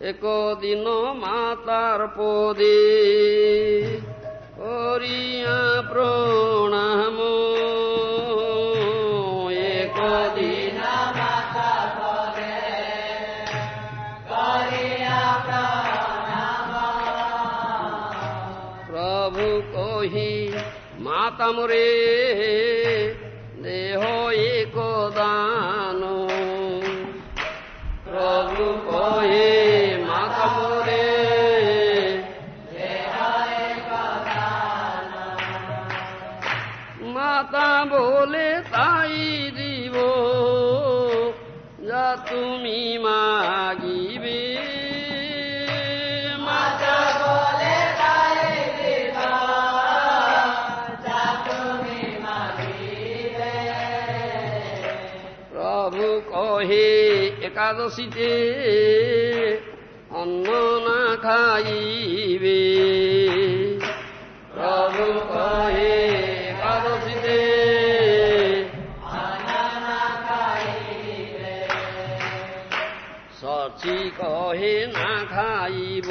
একদিন মাতার পদে করিয়া প্রণাম একদিন প্রভু কহি মাতা মোরে দেহ এক দান প্রভু কহে মাতা বলে তাই দিব। যা তুমি মাগিবে। প্রভু কহে একাদশীতে অন্ন না খাইবে। প্রভু কহে সচি কহে না খাইব।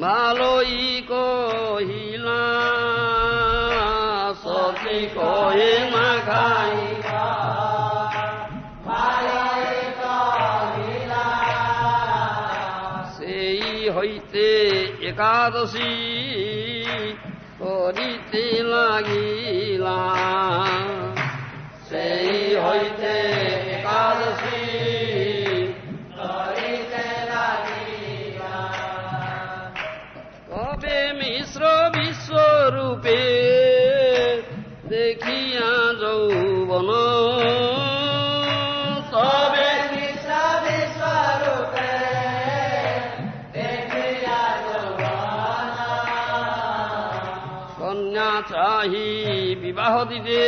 ভালোই কহিলা, সচি কহে না খাইবা। সেই হইতে একাদশী করিতে লাগিলা। সেই হইতে একাদশী মিশ্র বিশ্বরূপে দেখিয়া যৌবন কন্যা চাহি বিবাহ দিতে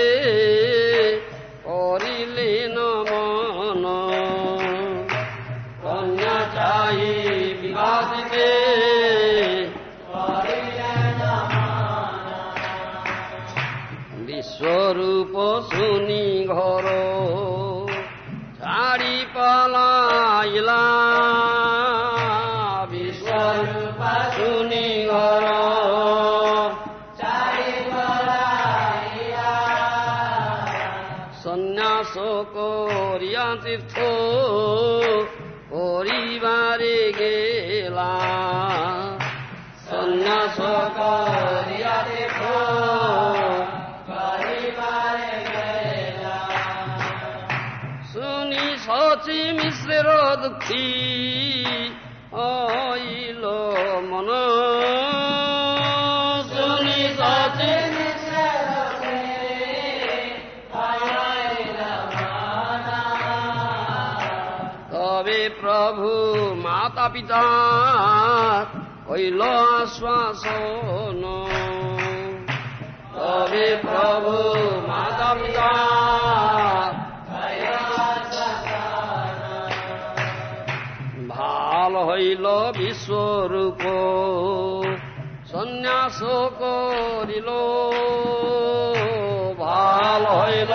পিতা হইল আশ্বাসন। তবে প্রভু মাতা পিতা ভালো হইল বিশ্বরূপ সন্ন্যাস করিল। ভালো হইল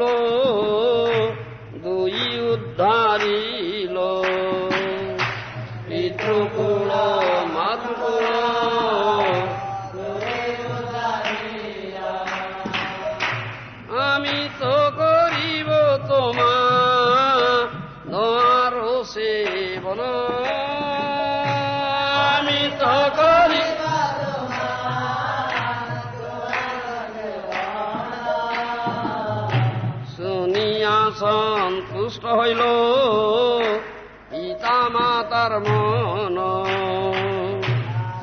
pueblo হইল পিতা মাতার মন।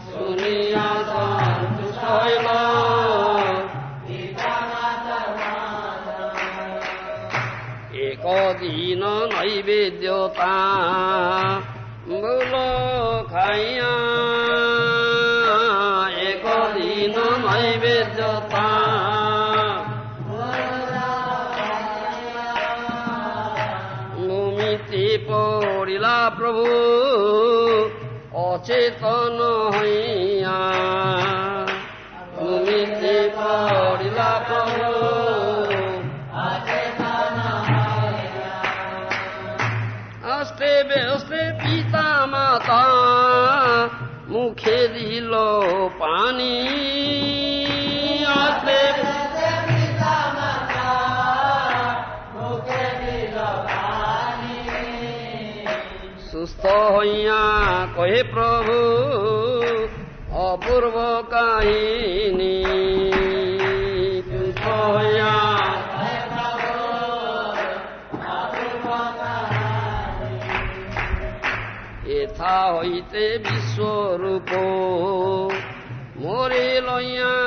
শুনিয়া সন্তুষ্ট হইল একদিন নৈবেদ্যতা বলো খাইয়া প্রভু। অচেতন হইয়া কহে প্রভু অপূর্ব কাহিনী। এথা হইতে বিশ্বরূপ মোরে লইয়া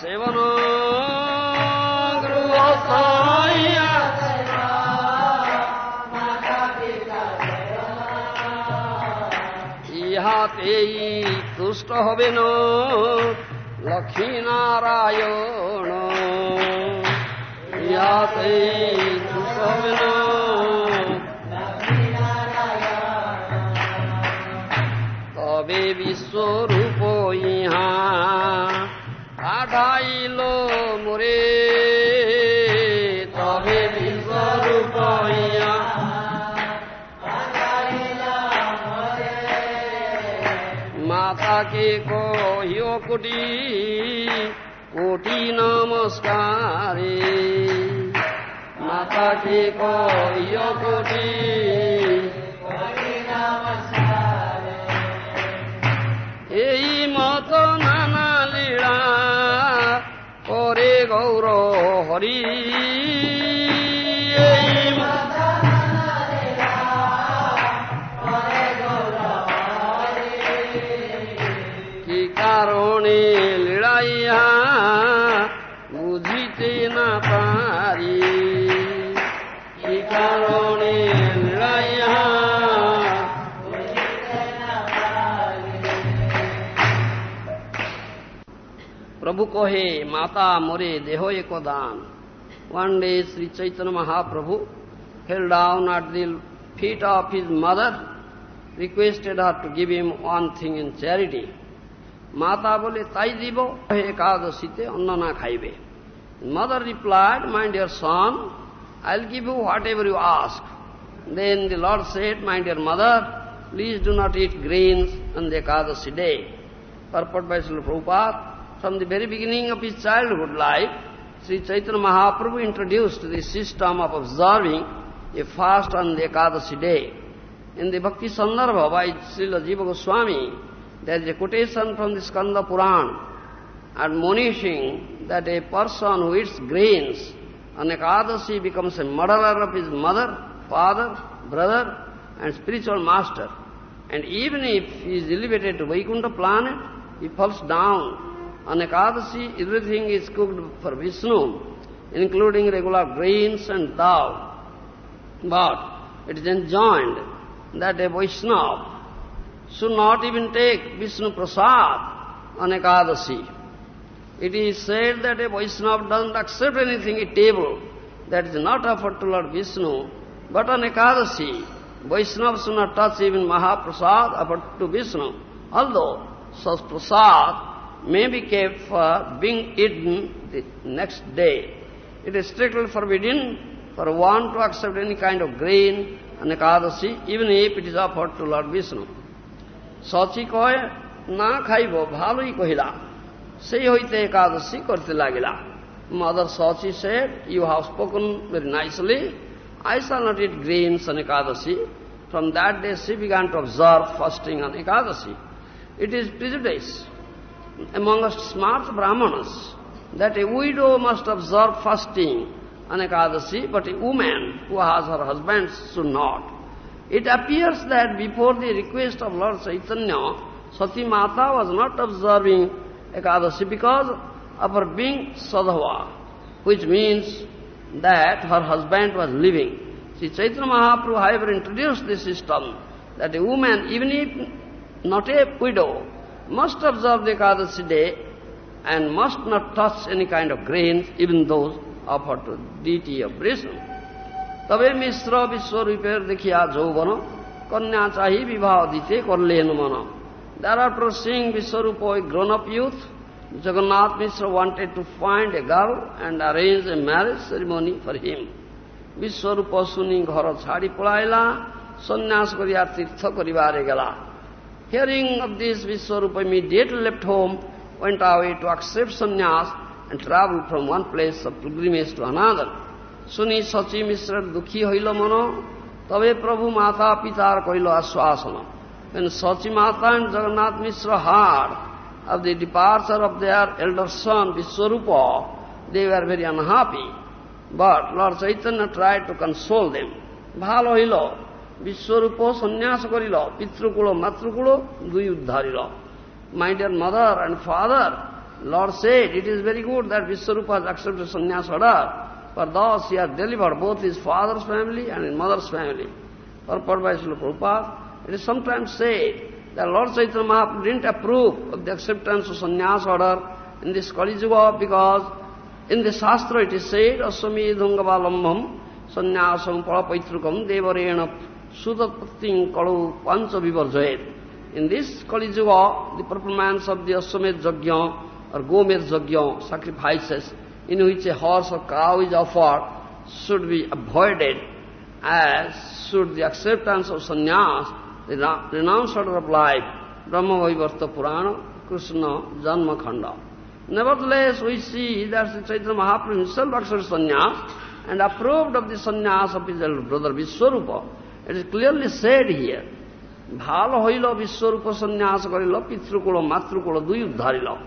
সেবন ইহাতেই তুষ্ট হবেন লক্ষ্মী নারায়ণ। ইহাতেই তুষ্ট হবেন তবে বিশ্বরূপ আঠাইল মোরে তবে মাতাকে কহিও কোটি কোটি নমস্কারে মাতাকে কহিও কোটি গৌর হরি प्रभु को हे माता मोरे देहो एको दान। One day Shri Chaitanya Mahaprabhu fell down at the feet of his mother requested her to give him one thing in charity माता बोले, तई दीब एकादशी ते अन्न ना खाइबे। Mother replied my dear son I will give you whatever you ask then the Lord said my dear mother please do not eat greens on the Ekadashi day purport by Shri Prabhupada from the very beginning of his childhood life, Sri Chaitanya Mahaprabhu introduced the system of observing a fast on the Ekadashi day. In the Bhakti Sandarbha by Srila Jiva Goswami, there is a quotation from the Skanda Puran admonishing that a person who eats grains on Ekadashi becomes a murderer of his mother, father, brother and spiritual master. And even if he is elevated to Vaikuntha planet, he falls down. On Ekadashi, everything is cooked for Vishnu, including regular grains and dal. But it is enjoined that a Vaishnava should not even take Vishnu Prasad on Ekadashi. It is said that a Vaishnava doesn't accept anything at table that is not offered to Lord Vishnu, but on Ekadasi, Vaishnavas do not touch even Mahaprasad offered to Vishnu, although such prasad may be kept for being eaten the next day. It is strictly forbidden for one to accept any kind of grain and kadasi, even if it is offered to Lord Vishnu. Sachi koye na khaibo bhalui kohila. Sei hoite kadasi korte lagila. Mother Sachi said, you have spoken very nicely. I shall not eat grains and kadasi." From that day she began to observe fasting on kadasi. It is prejudice among smart Brahmanas that a widow must observe fasting on Ekadasi, but a woman who has her husband should not. It appears that before the request of Lord Chaitanya, Sachi Mata was not observing Ekadasi because of her being Sadhava, which means that her husband was living. Sri Chaitanya Mahaprabhu, however, introduced this system that a woman, even if not a widow, must observe the Ekadasi day and must not touch any kind of grains, even those offered to deity of Vishnu. তবে মিশ্র বিশ্বরূপের দেখিয়া যৌবন কন্যা চাহি বিবাহ দিতে করলেন মন Thereafter seeing Vishwarupa, a grown-up youth, Jagannath Mishra wanted to find a girl and arrange a marriage ceremony for him. Vishwarupa শুনি ঘর ছাড়ি পড়াইলা সন্ন্যাস করিয়া তীর্থ করিবারে গেলা Hearing of this, Vishwarupa immediately left home, went away to accept sannyas and traveled from one place of pilgrimage to another. Suni Sachi Mishra Dukhi Hoilo Mano, Tave Prabhu Mata Pitar Koilo Aswasana. When Sachi Mata and Jagannath Mishra heard of the departure of their elder son Vishwarupa, they were very unhappy. But Lord Chaitanya tried to console them. Bhalo Hilo, Vishwarup সন্ন্যাস করিল পিতৃকুল মাতৃকুল দুই উদ্ধারিল My dear mother and father, Lord said, it is very good that Vishwarupa has accepted sannyas order, for thus he has delivered both his father's family and his mother's family. Purport by Srila Prabhupada, it is sometimes said that Lord Chaitanya Mahaprabhu didn't approve of the acceptance of sannyas order in this Kali Yuga because in the Shastra it is said, Aswami Dhungavalambham sannyasam parapaitrukam devarena sudatpating kalu pancha vivarjayet. In this Kali Yuga, the performance of the Aswamed Yajna or Gomed Yajna, sacrifices, in which a horse or cow is offered, should be avoided, as should the acceptance of sannyas, the renounced order of life, Brahma Vaivarta Purana, Krishna Janma Khanda. Nevertheless, we see that Sri Chaitanya Mahaprabhu himself accepted sannyas and approved of the sannyas of his elder brother Vishwarupa. It is clearly said here. Bhalo hoilo vishwarupa sannyasa karilo pitrukulo matrukulo duyudharilo.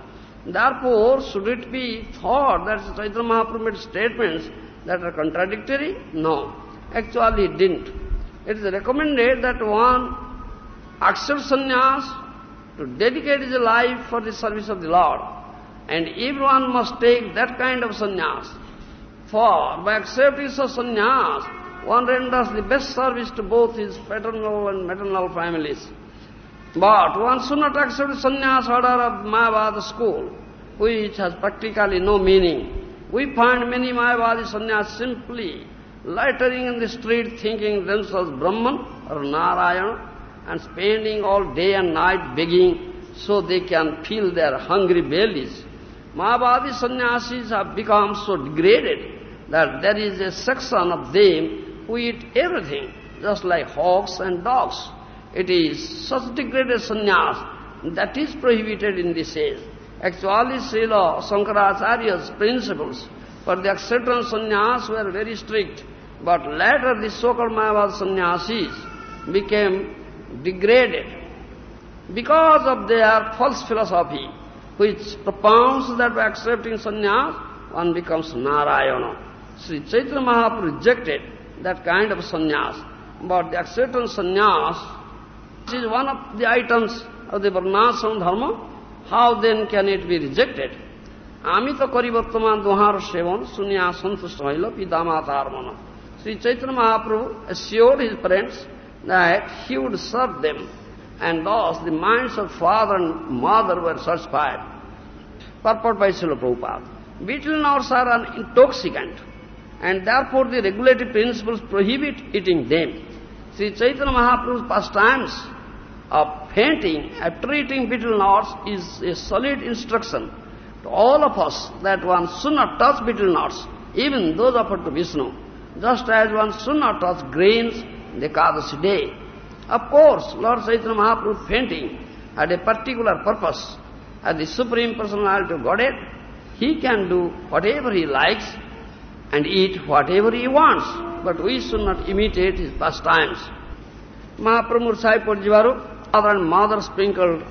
Therefore, should it be thought that Chaitanya Mahaprabhu made statements that are contradictory? No. Actually, it didn't. It is recommended that one accept sannyas to dedicate his life for the service of the Lord. And everyone must take that kind of sannyas. For by accepting such sannyas, one renders the best service to both his paternal and maternal families. But one should not accept sannyas order of Mayavad school, which has practically no meaning. We find many Mayavadi sannyas simply loitering in the street thinking themselves Brahman or Narayana and spending all day and night begging so they can fill their hungry bellies. Mayavadi sannyasis have become so degraded that there is a section of them who eat everything, just like hogs and dogs. It is such degraded sannyas that is prohibited in this age. Actually, Srila Shankaracharya's principles for the acceptance sannyas were very strict, but later the so-called Mayavad sannyasis became degraded because of their false philosophy, which propounds that by accepting sannyas, one becomes Narayana. Sri Chaitanya Mahaprabhu rejected that kind of sannyas. But the acceptance sannyas, is one of the items of the varnashrama dharma, how then can it be rejected? Amita karivartaman duhar shevan sunyasan tushahila pidamata armana. Sri Chaitanya Mahaprabhu assured his parents that he would serve them, and thus the minds of father and mother were satisfied. Purport by Srila Prabhupada. Betel are an intoxicant and therefore the regulative principles prohibit eating them. Sri Chaitanya Mahaprabhu's pastimes of fainting after eating betel nuts is a solid instruction to all of us that one should not touch betel nuts, even those offered to Vishnu, just as one should not touch grains in the Kadasi day. Of course, Lord Chaitanya Mahaprabhu fainting had a particular purpose. As the Supreme Personality of Godhead, he can do whatever he likes and eat whatever he wants, but we should not imitate his pastimes. Mahaprabhu Saipadjivaru, father and mother sprinkled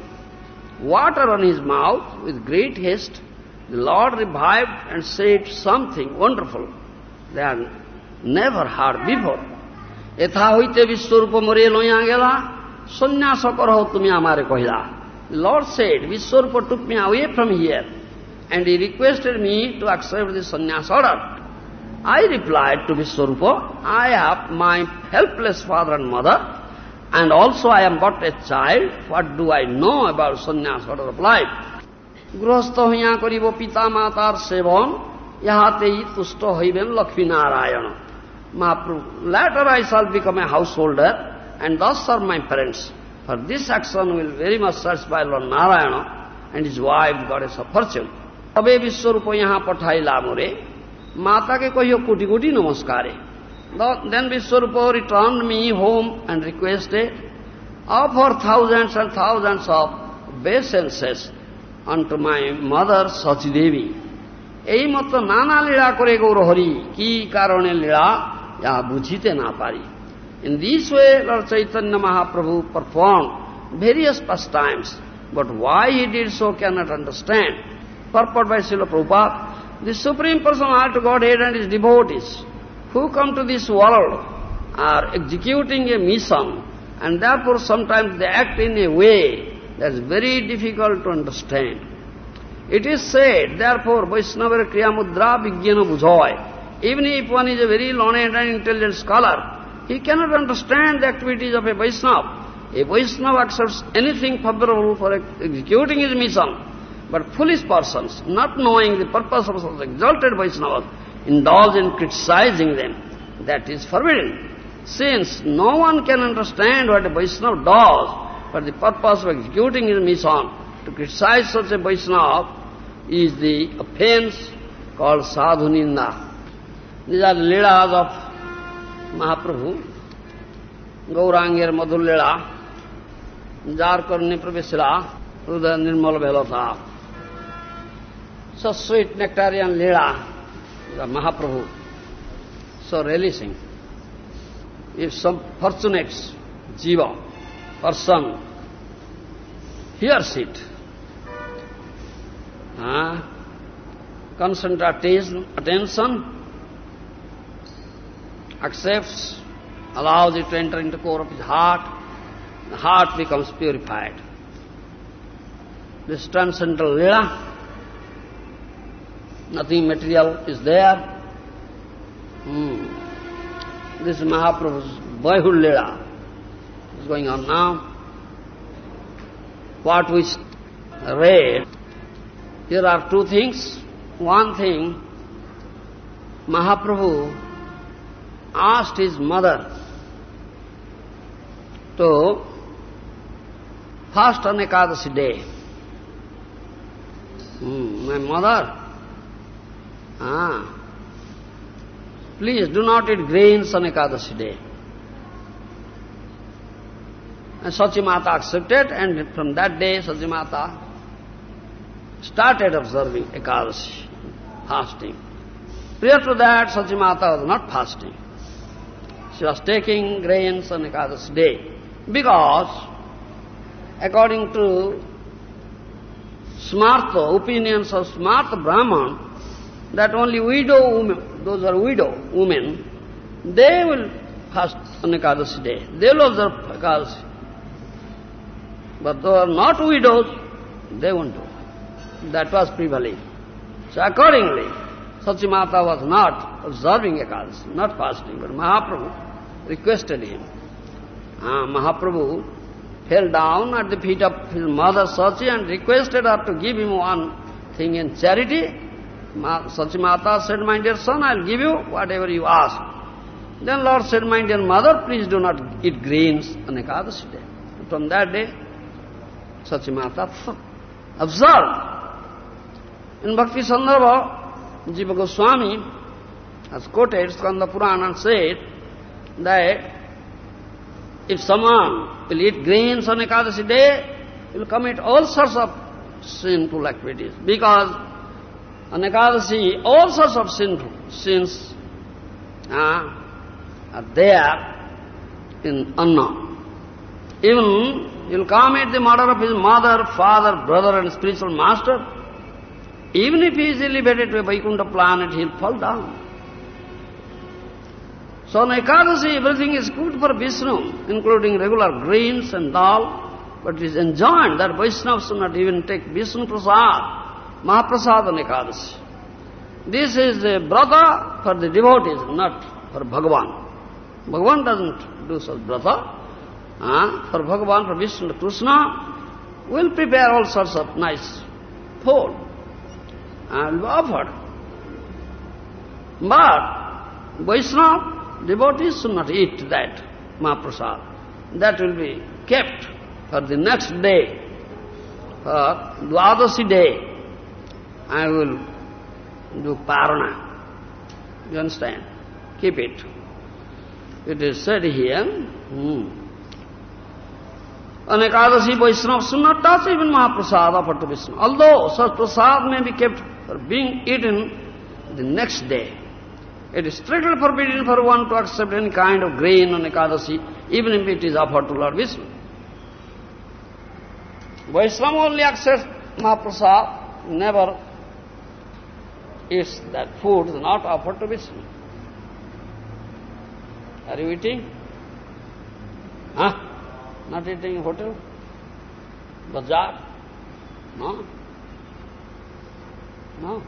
water on his mouth with great haste. The Lord revived and said something wonderful they had never heard before. এথা হইতে বিশ্বরূপ মরে লইয়া গেলা সন্ন্যাস করহ তুমি আমারে কহিলা Lord said, Vishwarupa took me away from here and he requested me to accept the sannyas order. I replied to Vishwarupa, I have my helpless father and mother and also I am but a child. What do I know about sannyas order of life? গৃহস্থ হইয়া করিব পিতা মাতার সেবন ইহাতেই তুষ্ট হইবেন Lakshmi Narayan Mahaprabhu, later I shall become a householder and thus serve my parents. For this action will very much satisfy Lord Narayana and his wife, goddess of fortune. তবে বিশ্বরূপ ইহা পঠাইলা মোরে মাতাকে কহিও crore crore নমস্কারে Then Vishwarupa returned me home and requested, offer thousands and thousands of obeisances unto my mother Sachi Devi. এই মতো নানা লীলা করে গৌরহরি কি কারণে লীলা যা বুঝিতে না পারি In this way, Lord Chaitanya Mahaprabhu performed various pastimes, but why he did so cannot understand. Purport by Srila Prabhupada, the Supreme Personality Godhead and His devotees who come to this world are executing a mission and therefore sometimes they act in a way that is very difficult to understand. It is said, therefore, Vaishnava Kriya Mudra Vijnana Bujhoy. Even if one is a very learned and intelligent scholar, he cannot understand the activities of a Vaishnava. A Vaishnava accepts anything favorable for executing his mission. But foolish persons, not knowing the purpose of such exalted Vaishnavas, indulge in criticizing them. That is forbidden. Since no one can understand what a Vaishnava does for the purpose of executing his mission, to criticize such a Vaishnava is the offense called sadhuninda. These are leaders of Mahaprabhu, Gaurangir Madhur Leela, Jarkar Niprabhesila, Ruda Nirmal so sweet nectarian lila, the Mahaprabhu, so releasing. If some fortunate jiva, person, hears it, uh, concentrates attention, accepts, allows it to enter into core of his heart, the heart becomes purified. This transcendental lila, nothing material is there. Hmm. This is Mahaprabhu's boyhood lila is going on now. What we read, here are two things. One thing, Mahaprabhu asked his mother to fast on Ekadasi day. Hmm, my mother, ah, please do not eat grains on Ekadasi day. And Sachimata accepted and from that day Sachimata started observing Ekadasi, fasting. Prior to that, Sachimata was not fasting. She was taking grains on Ekadasi day because according to Smartha, opinions of Smartha Brahman, that only widow women, those are widow women, they will fast on Ekadasi day. They will observe Ekadasi. But those are not widows, they won't do. That was prevailing. So accordingly, Sachimata was not observing Ekadasi, not fasting, but Mahaprabhu requested him. Uh, Mahaprabhu fell down at the feet of his mother Sachi and requested her to give him one thing in charity. Ma Sachimata said, my dear son, I'll give you whatever you ask. Then Lord said, my dear mother, please do not eat grains on Ekadasi day. From that day, Sachimata observed. In Bhakti Sandarbha, Jiva Goswami has quoted Skanda Purana and said that if someone will eat greens on Ekadasi day, he will commit all sorts of sinful activities. Because on Ekadasi, all sorts of sinful sins uh, are there in unknown. Even will commit the murder of his mother, father, brother and spiritual master. Even if he is elevated to a Vaikuntha planet, he will fall down. So on Ekadasi, everything is good for Vishnu, including regular greens and dal, but it is enjoined that Vaishnavas should not even take Vishnu Prasad, Mahaprasad on Ekadasi. This is the brata for the devotees, not for Bhagavan. Bhagavan doesn't do such brata. Uh, for Bhagavan, for Vishnu Krishna, will prepare all sorts of nice food and offered. But Vaishnava devotees should not eat that Mahaprasad. That will be kept for the next day, for Dwadasi day, I will do parana. You understand? Keep it. It is said here, hmm. On Ekadasi, Vaishnava should not touch even Mahaprasad offered to Vishnu. Although such prasad may be kept for being eaten the next day. It is strictly forbidden for one to accept any kind of grain on Ekadasi, even if it is offered to Lord Vishnu. Vaishnava only accepts Mahaprasad, never eats that food is not offered to Vishnu. Are you eating? Huh? Not eating in hotel? Bazaar? No? No.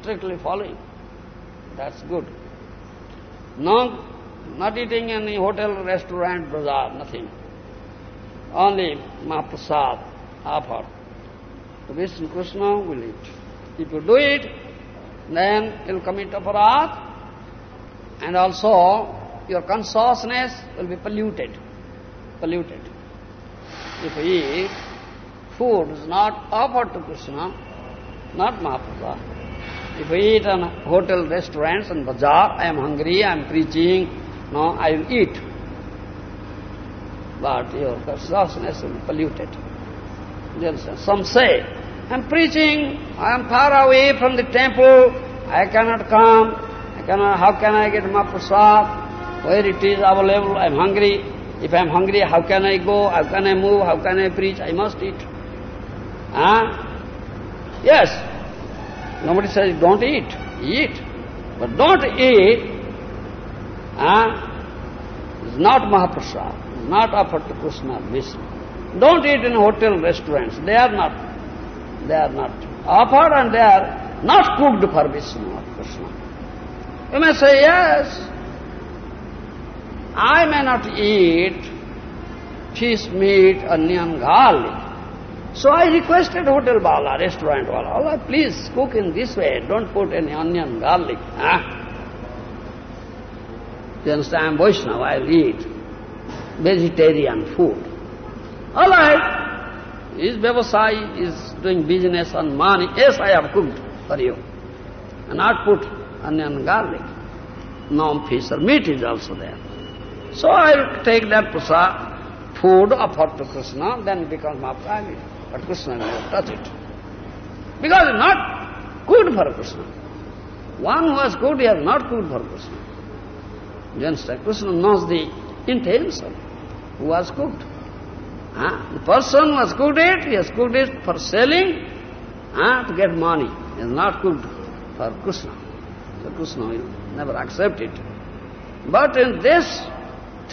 Strictly following. That's good. No, not eating in any hotel, restaurant, bazaar, nothing. Only Mahaprasad offer. To Vishnu Krishna will eat. If you do it, then you'll commit aparat, and also your consciousness will be polluted. Polluted. If you eat food is not offered to Krishna, not Mahaprabhu. If you eat in hotel, restaurants and bazaar, I am hungry, I am preaching, no, I will eat. But your consciousness will be polluted. Some say, I'm preaching, I am far away from the temple, I cannot come, I cannot, how can I get my prasad? Where it is available, I'm hungry. If I'm hungry, how can I go, how can I move, how can I preach? I must eat. Huh? Yes. Nobody says don't eat. Eat. But don't eat. Ah, huh? It's not Mahaprasad. Not offered to Krishna, Vishnu. Don't eat in hotel restaurants. They are not. They are not offered and they are not cooked for Vishnu or Krishna. You may say, yes, I may not eat fish, meat, onion, garlic. So I requested hotel wala, restaurant wala, Allah, please cook in this way, don't put any onion, garlic. Huh? You understand, I'm Vaishnava, I'll eat vegetarian food. All right. Is Vyavasai is doing business on money. Yes, I have cooked for you. And not put onion garlic. No fish or meat is also there. So I'll take that prasad, food offered to Krishna, then becomes my private. But Krishna never touch it. Because it's not good for Krishna. One who has cooked, he has not good for Krishna. You understand? Krishna knows the intention who has cooked. The person who has cooked it, he has cooked it for selling to get money. He has not cooked for Krishna. So Krishna will never accept it. But in this,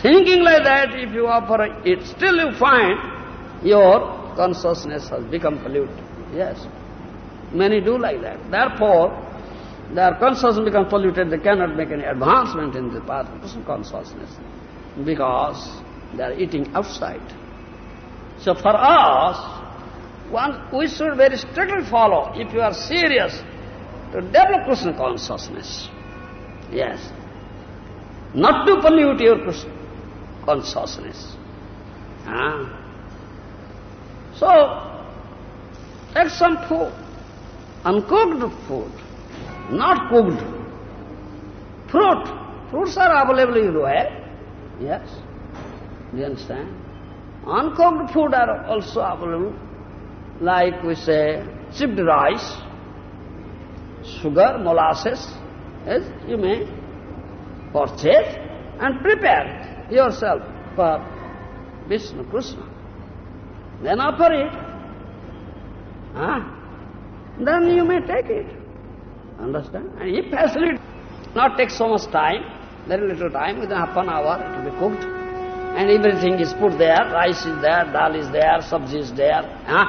thinking like that, if you offer it, still you find your consciousness has become polluted. Yes. Many do like that. Therefore, their consciousness becomes polluted, they cannot make any advancement in the path of Krishna consciousness because they are eating outside. So for us, one we should very strictly follow if you are serious to develop Krishna consciousness. Yes. Not to pollute your Krishna consciousness. Ah. So, take some food, uncooked food, not cooked. Fruit. Fruits are available everywhere. Yes. Do you understand? Uncooked food are also available, like we say, chipped rice, sugar, molasses, yes, you may purchase and prepare yourself for Vishnu, Krishna. Then offer it. Ah, then you may take it. Understand? And if facility not take so much time, very little time, within half an hour it will be cooked. And everything is put there, rice is there, dal is there, sabji is there. Huh?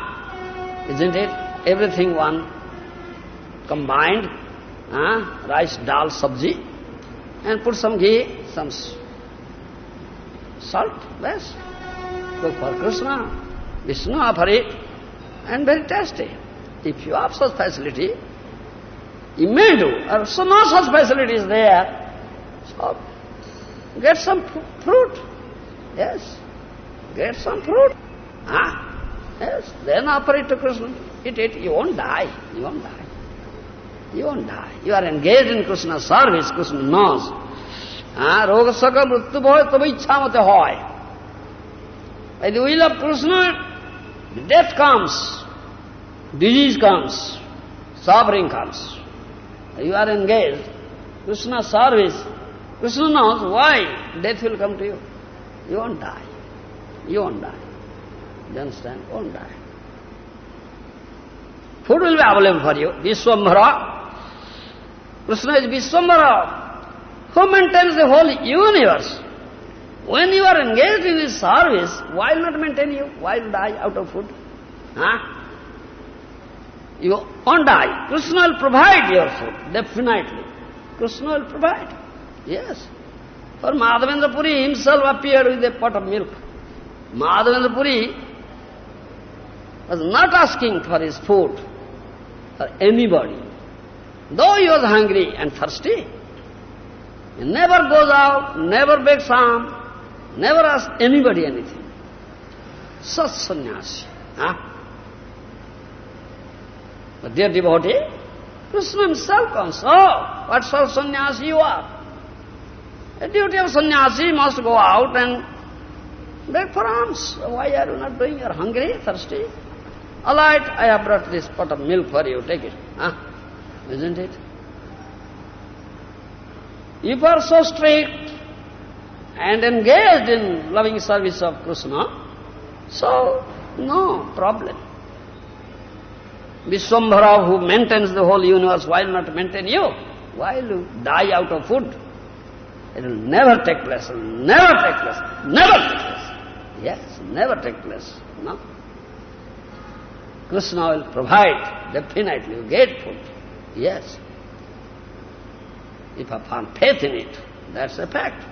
Isn't it? Everything one combined. Huh? Rice, dal, sabji. And put some ghee, some salt, best. Cook for Krishna. Vishnu offer it. And very tasty. If you have such facility, you may do. Or so no such facility is there. So, get some fruit. Yes. Get some fruit. Ah. Yes. Then offer it to Krishna. Eat it. You won't die. You won't die. You won't die. You are engaged in Krishna's service. Krishna knows. Ah, roga saka mrityu mate hoy. By the will of Krishna, death comes, disease comes, suffering comes. You are engaged. Krishna's service. Krishna knows why death will come to you. You won't die. You won't die. You understand? Won't die. Food will be available for you. Vishwambhara. Krishna is Vishwambhara. Who maintains the whole universe? When you are engaged in his service, why not maintain you? Why die out of food? Huh? You won't die. Krishna will provide your food, definitely. Krishna will provide. Yes. For Madhavendra Puri himself appeared with a pot of milk. Madhavendra Puri was not asking for his food for anybody. Though he was hungry and thirsty, he never goes out, never begs harm, never asks anybody anything. Such sannyasi. Huh? But dear devotee, Krishna himself comes. Oh, what sort of sannyasi you are? A duty of sannyasi must go out and beg for alms. Why are you not doing? You are hungry, thirsty. All right, I have brought this pot of milk for you. Take it. Huh? Isn't it? If you are so strict and engaged in loving service of Krishna, so no problem. Vishwambhara who maintains the whole universe, why not maintain you? Why you die out of food? It will never take place, it will never take place, never take place. Yes, never take place, no? Krishna will provide, definitely, you get food. Yes. If I find faith in it, that's a fact.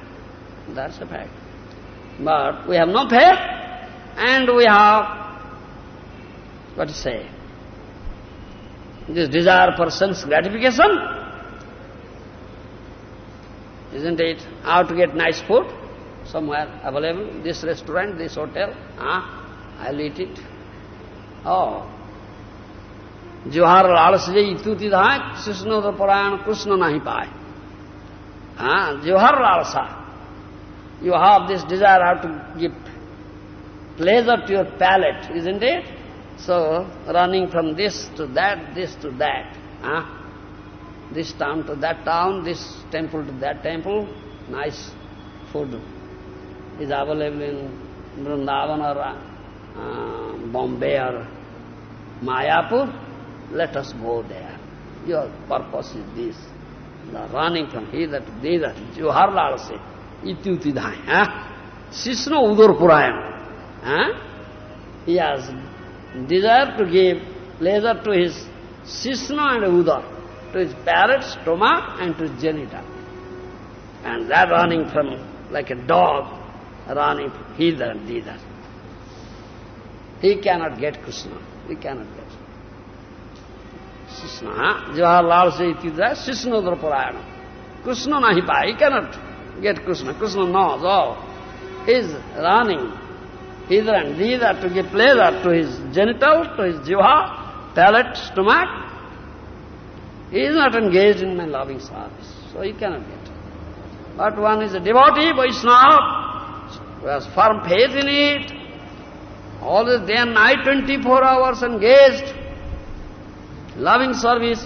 That's a fact. But we have no faith, and we have, what to say, this desire for sense gratification, isn't it? How to get nice food? Somewhere available, this restaurant, this hotel, ah, I'll eat it. Oh. जुहार लाल से इतुति धाय कृष्ण तो परायण कृष्ण नहीं पाए हाँ जुहार लालसा you have this desire how to give pleasure to your palate, isn't it? So, running from this to that, this to that, huh? This town to that town, this temple to that temple, nice food is available in Vrindavan or uh, Bombay or Mayapur, let us go there. Your purpose is this. The running from hither to thither, Johar Lal se, Udur Purayan, huh? He has desire to give pleasure to his sisna and udar, to his parrot, stomach and to his genital. And that running from, like a dog, running hither and thither. He cannot get Krishna. we cannot get. Krishna, Jawaharlal says it is that Krishna Parayana. Krishna nahi pa, he cannot get Krishna. Krishna knows all. He is running hither and thither to give pleasure to his genitals, to his jiva, palate, stomach. He is not engaged in my loving service, so he cannot get. But one is a devotee, Vaishnava, who has firm faith in it, always day and night, 24 hours engaged, loving service,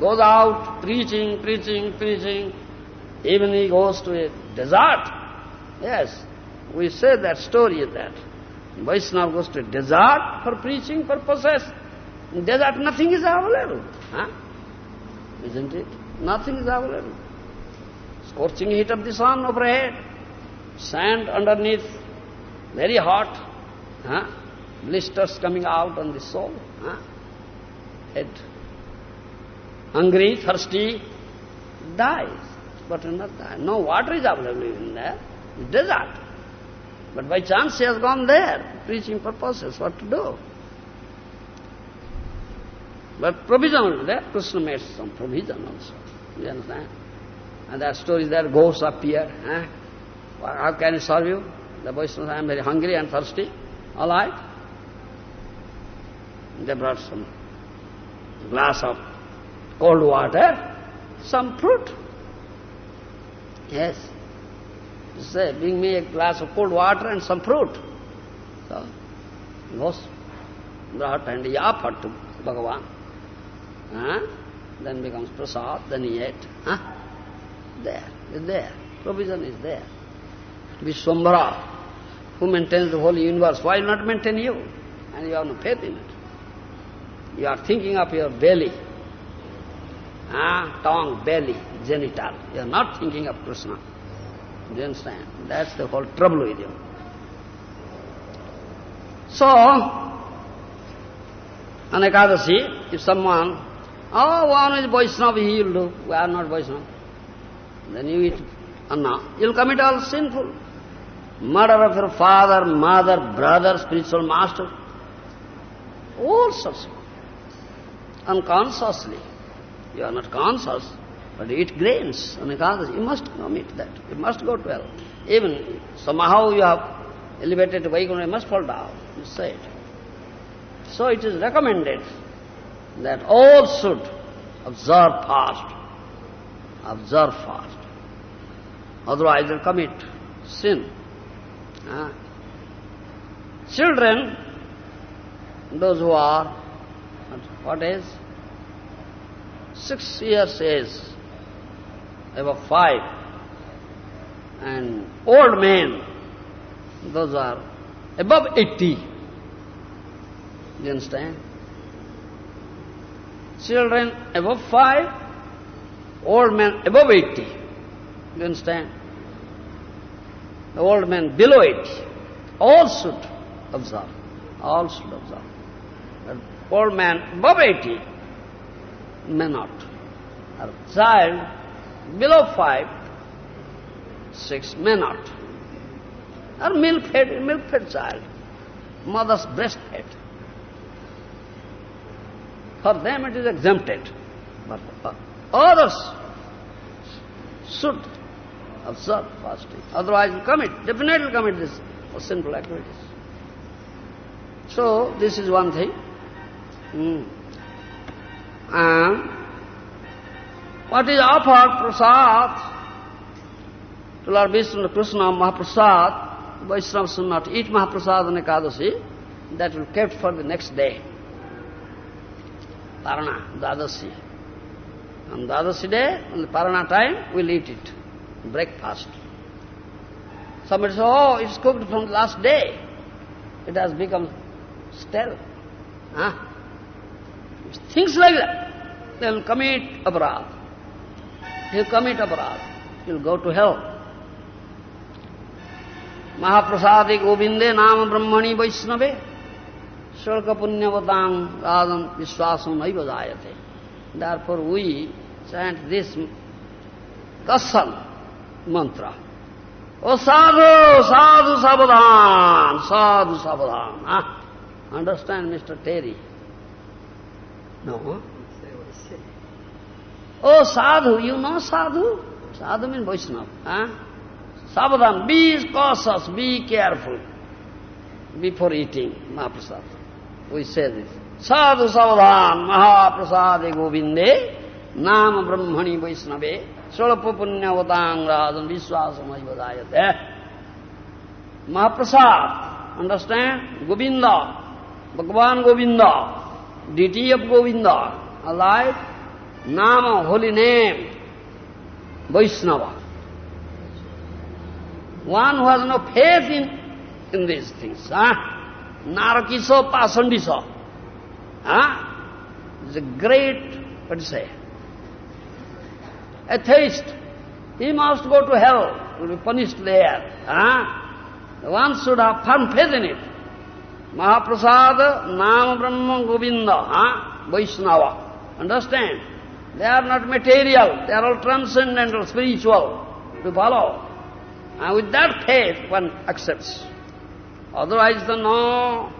goes out preaching, preaching, preaching, even he goes to a desert. Yes, we say that story that. Vaishnava goes to a desert for preaching purposes. In desert nothing is available. Huh? Isn't it? Nothing is available. Scorching heat of the sun overhead, sand underneath, very hot, huh? blisters coming out on the soul. Huh? Head hungry, thirsty, dies. But not die. No water is available in there. Desert. But by chance he has gone there, preaching purposes, what to do? But provision was there. Krishna made some provision also. You understand? And that story there, ghosts appear. Eh? How can I serve you? The boy says, I am very hungry and thirsty. All right. They brought some glass of cold water, some fruit. Yes. He said, bring me a glass of cold water and some fruit. So, he was brought and he offered to Bhagavan. Then becomes prasad, then he ate. Huh? There, it's there. Provision is there. Vishwambhara, who maintains the whole universe, why not maintain you? And you have no faith in it. You are thinking of your belly, ah, tongue, belly, genital. You are not thinking of Krishna. Do you understand? That's the whole trouble with you. So, on Ekadasi, if someone, oh, one is Vaishnava, he will do. We are not Vaishnava. Then you eat anna. You'll commit all sinful. Murder of your father, mother, brother, spiritual master. All sorts. Unconsciously. You are not conscious, but you eat grains on. You must commit that. You must go to hell. Even somehow you have elevated to Vaikuntha, you must fall down. You say it. So it is recommended that all should observe fast. Observe fast. Otherwise they'll commit sin. Children, those who are, what age? Six years age, above five, and old men, those are above eighty. You understand? Children above five, old men above eighty. Do you understand? The old men below eighty. All should observe. All should observe. Old man above eighty may not. A child below five, six may not. Or milk-fed, milk-fed child, mother's breastfed. For them it is exempted. But others should observe fasting. Otherwise will commit, definitely commit this sinful activities. So, this is one thing. Mm. And what is offered prasad to Lord Vishnu Krishna Mahaprasad, Vaishnava should not eat Mahaprasad on Ekadasi, that will kept for the next day. Parana, Dadasi. On Dadasi day, on the Parana time, we'll eat it, breakfast. Somebody says, oh, it's cooked from the last day. It has become stale. Huh? Things like that. They'll commit abroad. He'll commit abroad. He'll go to hell. Mahaprasadi Govinde Nama Brahmani Vaishnave श्रोक पुण्यवतां राधम विश्वासम नहीं बजाए थे। दैरफोर we sent this कसम मंत्र ओ साधु साधु सावधान साधु सावधान। Understand mister Terry no oh sadhu you know sadhu? Sadhu mean Vaishnava. हाँ, सावधान be cautious be careful before eating sadhu We say this. Sadhu Savadhan, Mahaprasade Govinde, Nama Brahmani Vaishnave, Shalapa Punyavadang Rajan Vishwasam Ayvadayate. Mahaprasad, understand? Govinda, Bhagavan Govinda, deity of Govinda, alive, Nama, holy name, Vaishnava. One who has no faith in, in these things, huh? Narakiso Pasandiso, huh? is a great, what do you say, atheist. He must go to hell, will be punished there. Huh? One should have firm faith in it. Mahaprasad, Nama Brahma Govinda, huh? Vaishnava. Understand? They are not material, they are all transcendental, spiritual to follow. And with that faith one accepts. Otherwise the no,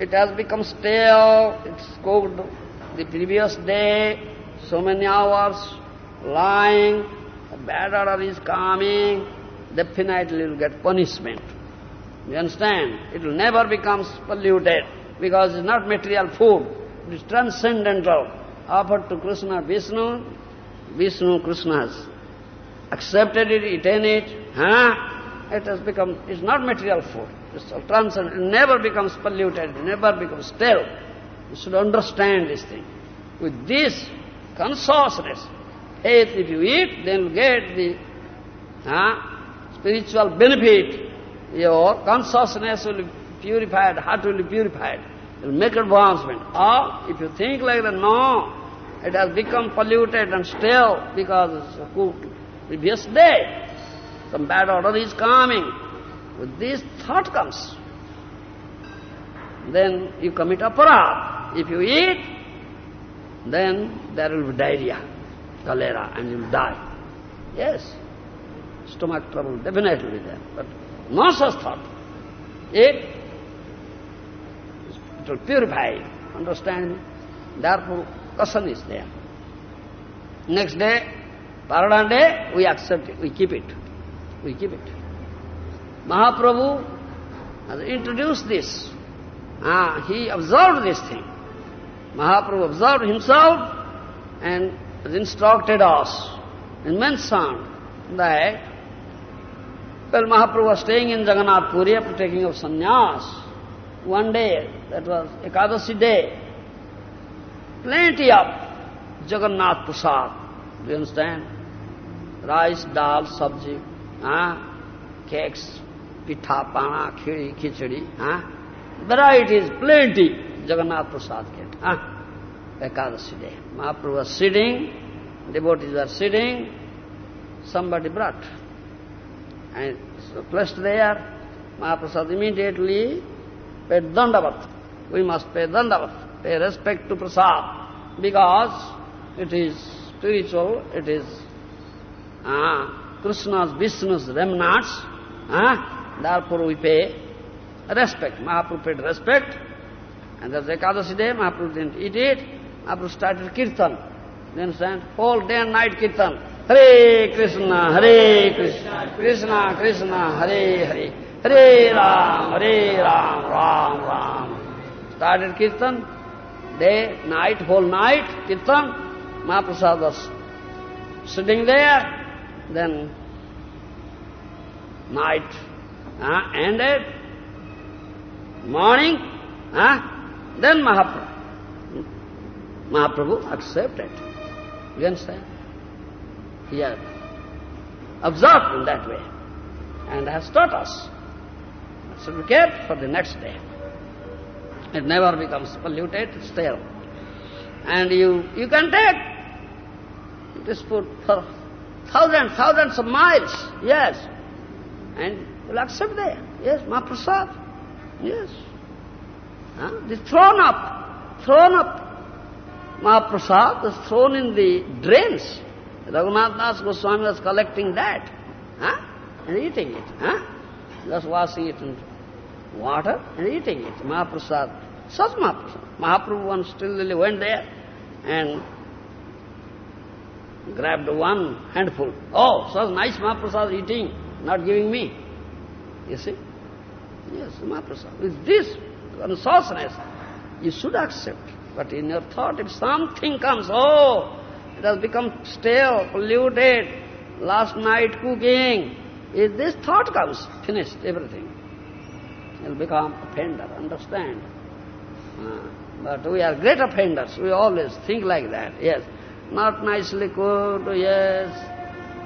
it has become stale, it's cooked the previous day, so many hours, lying, a bad order is coming, definitely will get punishment. You understand? It will never become polluted because it's not material food. It is transcendental, offered to Krishna, Vishnu. Vishnu, Krishna has accepted it, eaten it. Huh? It has become, it's not material food. Transcendent. Never becomes polluted, never becomes stale. You should understand this thing. With this consciousness, faith, if you eat, then you get the huh, spiritual benefit your consciousness will be purified, heart will be purified. Will make advancement. Or if you think like that, no, it has become polluted and stale because it's a cooked previous day. Some bad odor is coming. With this thought comes, then you commit aparad. If you eat, then there will be diarrhea, cholera, and you will die. Yes, stomach trouble definitely there. But no such thought. It, it will purify, understand? Therefore, caution is there. Next day, Paradhan day, we accept it, we keep it. We keep it. Mahaprabhu has introduced this. Ah, he observed this thing. Mahaprabhu observed himself and has instructed us and mentioned that well, Mahaprabhu was staying in Jagannath Puri after taking of sannyas. One day, that was Ekadasi day, plenty of Jagannath Prasad. Do you understand? Rice, dal, sabji, ah, cakes, pitha, pana, khiri, ah. Varieties, plenty, Jagannath Prasad. Ah, Ekadasi day. Mahaprabhu was sitting, devotees were sitting, somebody brought and so placed there, Mahaprasad immediately paid dandavat. We must pay dandavat, pay respect to prasad, because it is spiritual, it is Krishna's, Vishnu's remnants, uh, therefore we pay respect. Mahaprabhu paid respect, and there's Ekadasi day, Mahaprabhu didn't eat it, Mahaprabhu started kirtan. You understand? Whole day and night kirtan. Hare Krishna, Hare Krishna, Krishna Krishna, Hare Hare, Hare Ram, Hare Ram, Ram Ram. Started Kirtan, day, night, whole night, Kirtan, Mahaprasad was sitting there, then night uh, ended, morning, uh, then Mahaprabhu, Mahaprabhu accepted. You understand? He has observed in that way and has taught us. So we care for the next day. It never becomes polluted, stale. And you, you can take this food for thousands, thousands of miles, yes. And you'll accept there. Yes, Mahaprasad. Yes. Huh? Thrown up, thrown up. Mahaprasad is thrown in the drains. Raghunath Goswami was collecting that huh? and eating it. Huh? Just washing it in water and eating it. Mahaprasad Such Mahaprasad. Mahaprabhu once still went there and grabbed one handful. Oh, such nice Mahaprasad eating, not giving me. You see? Yes, Mahaprasad. With this consciousness, you should accept. But in your thought, if something comes, oh, it has become stale, polluted, last night cooking, if this thought comes, finished everything. You'll become offender, understand? Uh, but we are great offenders, we always think like that, yes. Not nicely cooked, yes,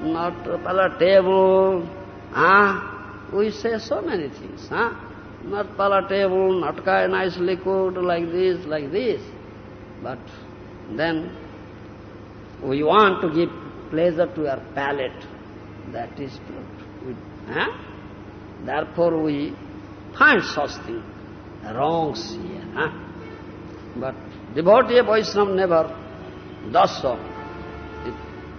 not palatable, ah, we say so many things, huh? Not palatable, not nicely cooked, like this, like this. But then we want to give pleasure to our palate. That is true. huh? Therefore we find such thing wrongs here. Huh? But devotee Vaishnava never does so.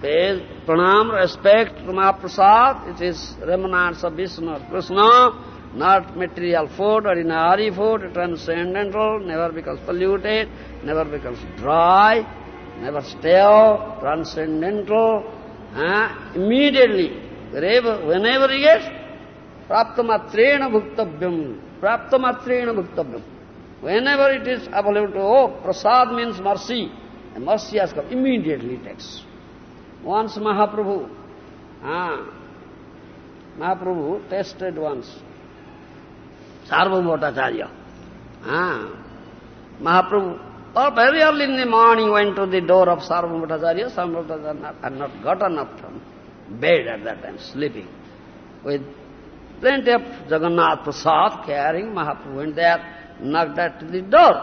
It pranam, respect to Mahaprasad, it is remnants of Vishnu or Krishna, not material food, ordinary food, transcendental, never becomes polluted, never becomes dry, never stale, transcendental, uh, immediately, wherever, whenever he gets, praptamatrena bhuktavyam, praptamatrena bhuktavyam. Whenever it is available to, oh, prasad means mercy, and mercy has come, immediately takes. Once Mahaprabhu, ah, Mahaprabhu tested once, Sarvabhaumacharya, ah, Mahaprabhu or very early in the morning went to the door of Sarvabhaumacharya. Sarvabhaumacharya had not gotten up from bed at that time, sleeping. With plenty of Jagannath Prasad carrying, Mahaprabhu went there, knocked at the door.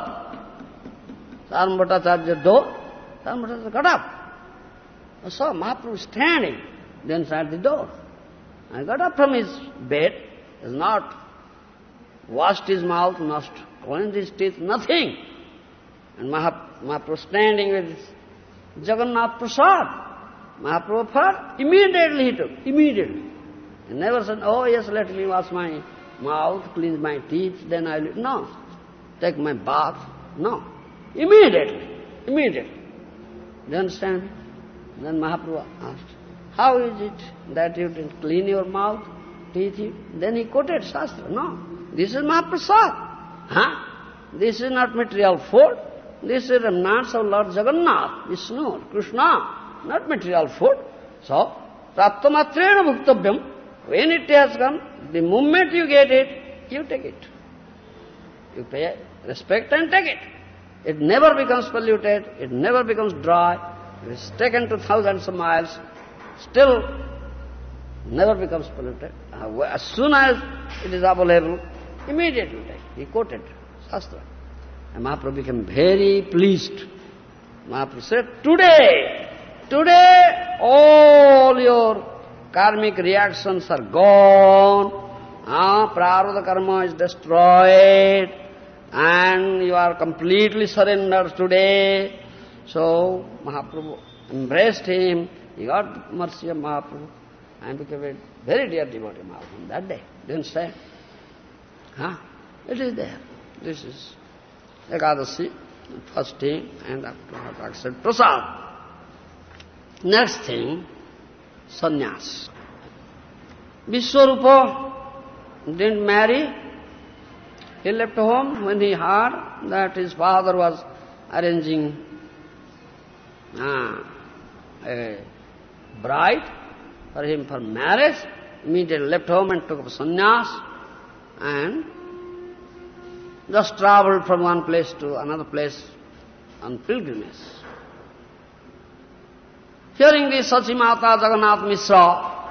Sarvabhaumacharya's door, Sarvabhaumacharya got up. I saw Mahaprabhu standing inside the door. I got up from his bed, has not washed his mouth, not cleansed his teeth, nothing. And Mahaprabhu standing with Jagannath Prasad. Mahaprabhu first, immediately he took, immediately. He never said, oh yes, let me wash my mouth, cleanse my teeth, then I'll... No. Take my bath. No. Immediately. Immediately. Do you understand? Then Mahaprabhu asked, how is it that you didn't clean your mouth, teeth? Then he quoted Shastra. No. This is Mahaprasad. Huh? This is not material food. This is remnants of Lord Jagannath, Vishnu, Krishna, not material food. So, praptamatrena bhuktavyam, when it has come, the moment you get it, you take it. You pay respect and take it. It never becomes polluted, it never becomes dry, it is taken to thousands of miles, still never becomes polluted. As soon as it is available, immediately take. He quoted Shastra. And Mahaprabhu became very pleased. Mahaprabhu said, today, today all your karmic reactions are gone, ah, prarabdha karma is destroyed, and you are completely surrendered today. So Mahaprabhu embraced him, he got mercy of Mahaprabhu, and became a very dear devotee of Mahaprabhu that day. Didn't say? Huh? It is there. This is Ekadasi, fasting, and after that accept prasad. Next thing, sannyas. Vishwarupa didn't marry. He left home when he heard that his father was arranging a bride for him for marriage. Immediately left home and took up sannyas and just traveled from one place to another place on pilgrimage. Hearing this, Sachi Mata Jagannath Mishra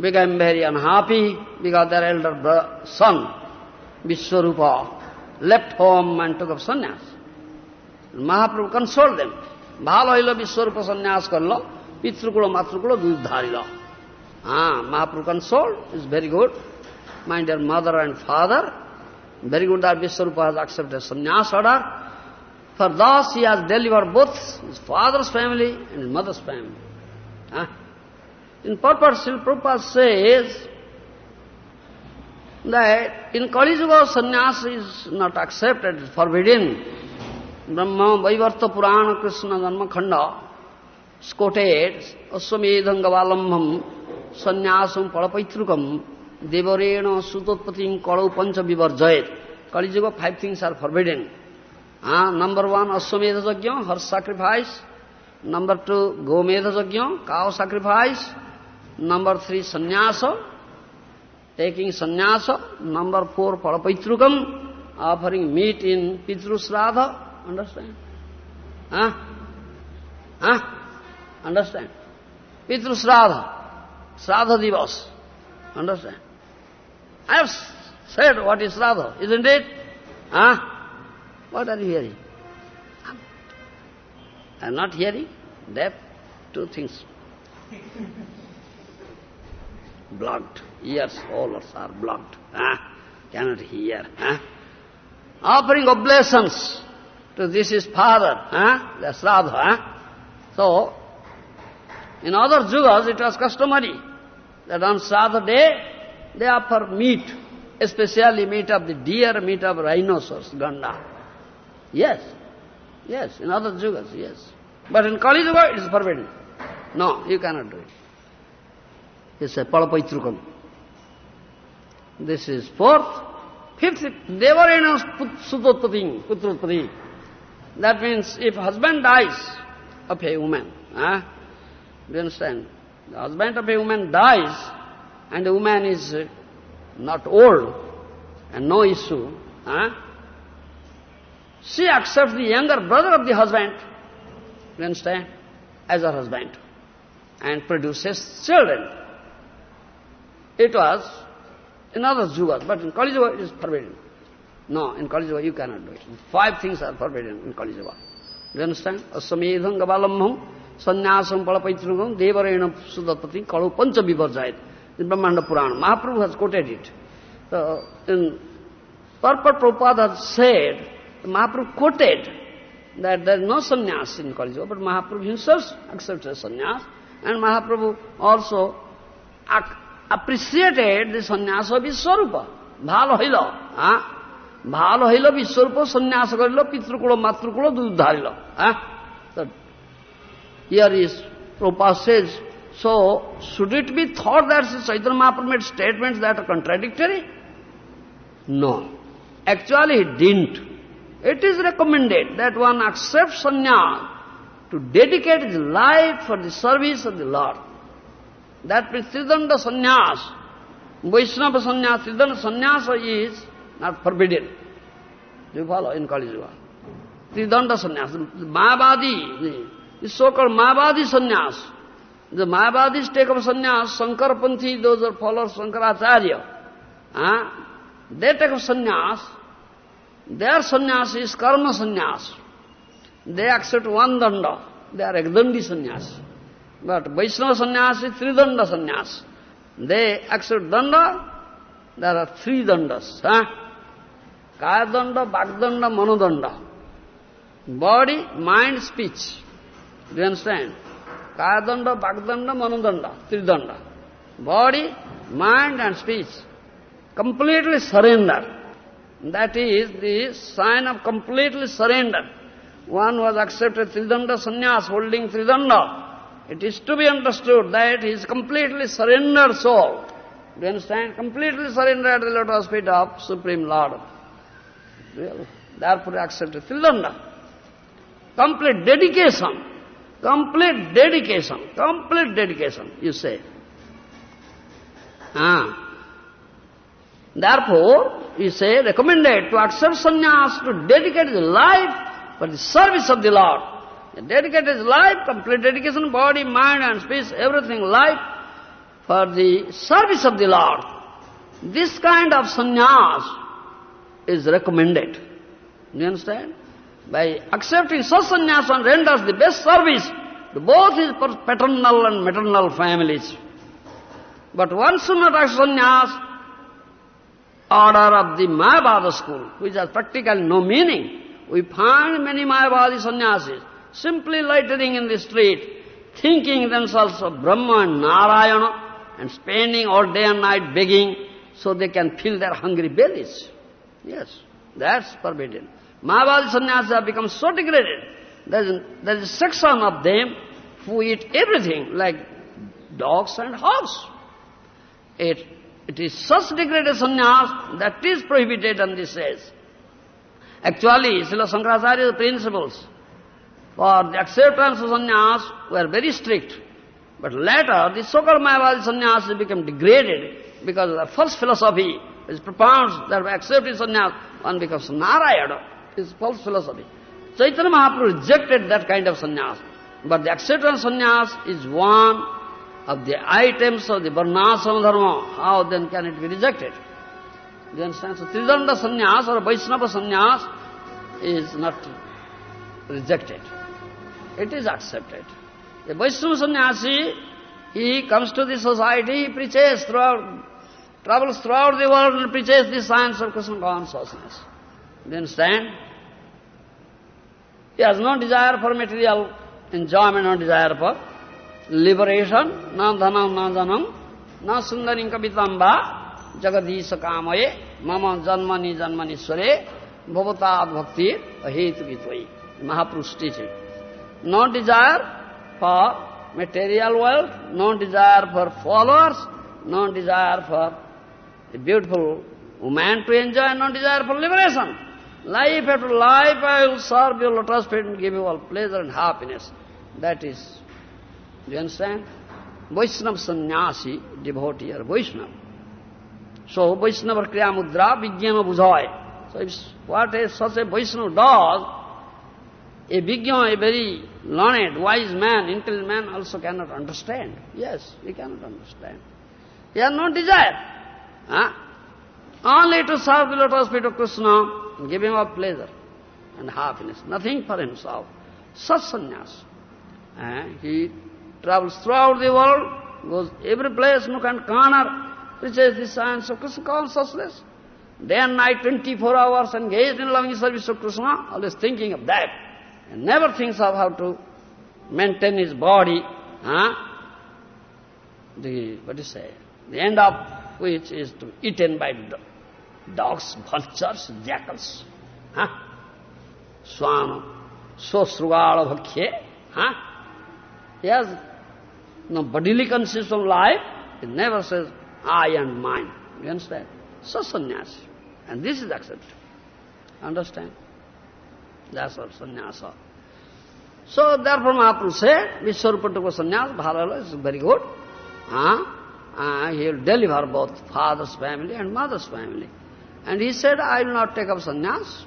became very unhappy because their elder son, Vishwarupa, left home and took up sannyas. Mahaprabhu consoled them. ভালো হইল বিশ্বরূপ সন্ন্যাস করলো পিতৃকুল মাতৃকুল দুই ধারিল Ah, Mahaprabhu consoled, is very good. My dear mother and father, very good that Vishwarupa has accepted sannyas order. For thus he has delivered both his father's family and his mother's family. Huh? In purport, Srila Prabhupada says, that in Kali Yuga sannyas is not accepted, it's forbidden. Brahma Vaivarta Purana Krishna Janma Khanda is quoted, Aswamedham Gavalambham Sannyasam Palapaitrukam Devarena Sutotpatim Kalau Pancha Vivarjayat. Kali Yuga, five things are forbidden. Uh, number one, Aswamedha Yajna, horse sacrifice. Number two, Gomedha Yajna, cow sacrifice. Number three, sannyasa, taking sannyasa. Number four, parapaitrukam, offering Understand? Huh? Huh? Understand? Pitru Sradha. Sradha Divas. Understand? I have said what is Sradha, isn't it? Huh? What are you hearing? I am not hearing. Deaf. Two things blocked. Ears, all us are blocked. Ah, cannot hear. Ah. Offering oblations to this is father, huh? the Sradha. Ah. So, in other yugas it was customary that on Sradha day they offer meat, especially meat of the deer, meat of rhinoceros, ganda. Yes, yes, in other yugas, yes. But in Kali Yuga it is forbidden. No, you cannot do it. It's a Palapaitrukam. This is fourth. Fifth, Devarena Sutotpati, Putrotpati. That means if husband dies of a woman, eh? do you understand? The husband of a woman dies and the woman is not old and no issue, eh? she accepts the younger brother of the husband, you understand, as her husband and produces children. It was in other yugas, but in Kali Yuga it is forbidden. No, in Kali Yuga you cannot do it. Five things are forbidden in Kali Yuga. Do you understand? Asamedham gavalambham, sannyasam palapaitrungam, devarenam sudatpati, kalu pancha vivarjayat. In Brahmanda Purana, Mahaprabhu has quoted it. So in Purport Prabhupada said, Mahaprabhu quoted that there is no sannyas in Kali Yuga, but Mahaprabhu himself accepted sannyas, and Mahaprabhu also appreciated the sannyas of Vishwarupa, Bhalo Hilo. Huh? ভালো হইল বিশ্বরূপ সন্ন্যাস করিল পিতৃকুল মাতৃকুল দুধ ধারিল হ্যাঁ Here is Prabhupada says, so should it be thought that Chaitanya Mahaprabhu made statements that are contradictory? No. Actually he didn't. It is recommended that one accepts sannyas to dedicate his life for the service of the Lord. That means Tridanda sannyas, Vaishnava sannyas, Tridanda sannyasa is not forbidden. Do you follow in Kali Yuga? Tridanda sannyas, Mayavadi, the so-called Mayavadi sannyas. The Mayavadis take up sannyas, Sankarpanthi, those are followers Sankaracharya. Huh? They take up sannyas, their sannyas is karma sannyas. They accept one danda, they are ekdandi sannyas. But Vaishnava sannyas is three danda sannyas. They accept danda, there are three dandas. Huh? Kaya danda, bhakdanda, manodanda. Body, mind, speech. Do you understand? Kaya danda, bhakdanda, manodanda, three. Body, mind and speech. Completely surrender. That is the sign of completely surrender. One was accepted Tridanda sannyas, holding Tridanda. It is to be understood that he is completely surrendered soul. Do you understand? Completely surrendered at the lotus feet of Supreme Lord. Therefore accepted Tridanda. Complete dedication. Complete dedication. Complete dedication, you say. Ah. Therefore, you say, recommended to accept sannyas, to dedicate his life for the service of the Lord. Dedicate his life, complete dedication, body, mind and speech, everything, life, for the service of the Lord. This kind of sannyas is recommended. You understand? By accepting such sannyas, one renders the best service to both his paternal and maternal families. But one should not accept sannyas order of the Mayavada school, which has practically no meaning. We find many Mayavadi sannyasis simply loitering in the street, thinking themselves of Brahma and Narayana, and spending all day and night begging, so they can fill their hungry bellies. Yes, that's forbidden. Mayavadi sannyasis have become so degraded. There is, there is a section of them who eat everything like dogs and hogs. It, it is such degraded sannyas that is prohibited on this age. Actually, Srila Shankaracharya's principles for the acceptance of sannyas were very strict. But later, the so-called Mayavadi sannyas became degraded because of the false philosophy which propounds that by accepting sannyas, one becomes Narayana. It's false philosophy. Chaitanya Mahaprabhu rejected that kind of sannyas. But the acceptance of sannyas is one of the items of the Varnashrama Dharma. How then can it be rejected? You understand? So Tridanda sannyas or Vaishnava sannyas is not rejected. It is accepted. The Vaishnava sannyasi, he comes to the society, he preaches throughout, travels throughout the world preaches the science of Krishna consciousness. Do you understand? He has no desire for material enjoyment, no desire for liberation, na dhanam, na dhanam, na sundarim kavitamba, jagadisha kamaye, mama janmani janmani sware, bhavatad bhakti ahetu vitvai. Mahaprabhu's teaching. No desire for material wealth, no desire for followers, no desire for a beautiful woman to enjoy, and not desire for liberation. Life after life I will serve your lotus feet and give you all pleasure and happiness. That is, do you understand? Vaishnava sannyasi, devotee or Vaishnava. So Vaishnava kriya mudra vijnana bujhaya. So if what a, such a Vaishnava does, a Vigya, a very learned, wise man, intelligent man also cannot understand. Yes, he cannot understand. He has no desire. Huh? Only to serve the lotus feet of Krishna, him all pleasure and happiness, nothing for himself. Such sannyas. Uh, he travels throughout the world, goes every place, nook and corner, preaches the science of Krishna consciousness. Day and night, 24 hours, engaged in loving service of Krishna, always thinking of that. And never thinks of how to maintain his body. Huh? The, what do you say, the end of which is to eaten by do dogs, vultures, jackals. Huh? Swana, sosrugala bhakye. Huh? He no bodily consciousness of life. He never says, I and mine. You understand? So sannyasi. And this is accepted. Understand? That's what sannyasa. So therefore Mahaprabhu said, Vishwarupa took a sannyas, Bharala is very good. Huh? Uh, he will deliver both father's family and mother's family. And he said, I will not take up sannyas.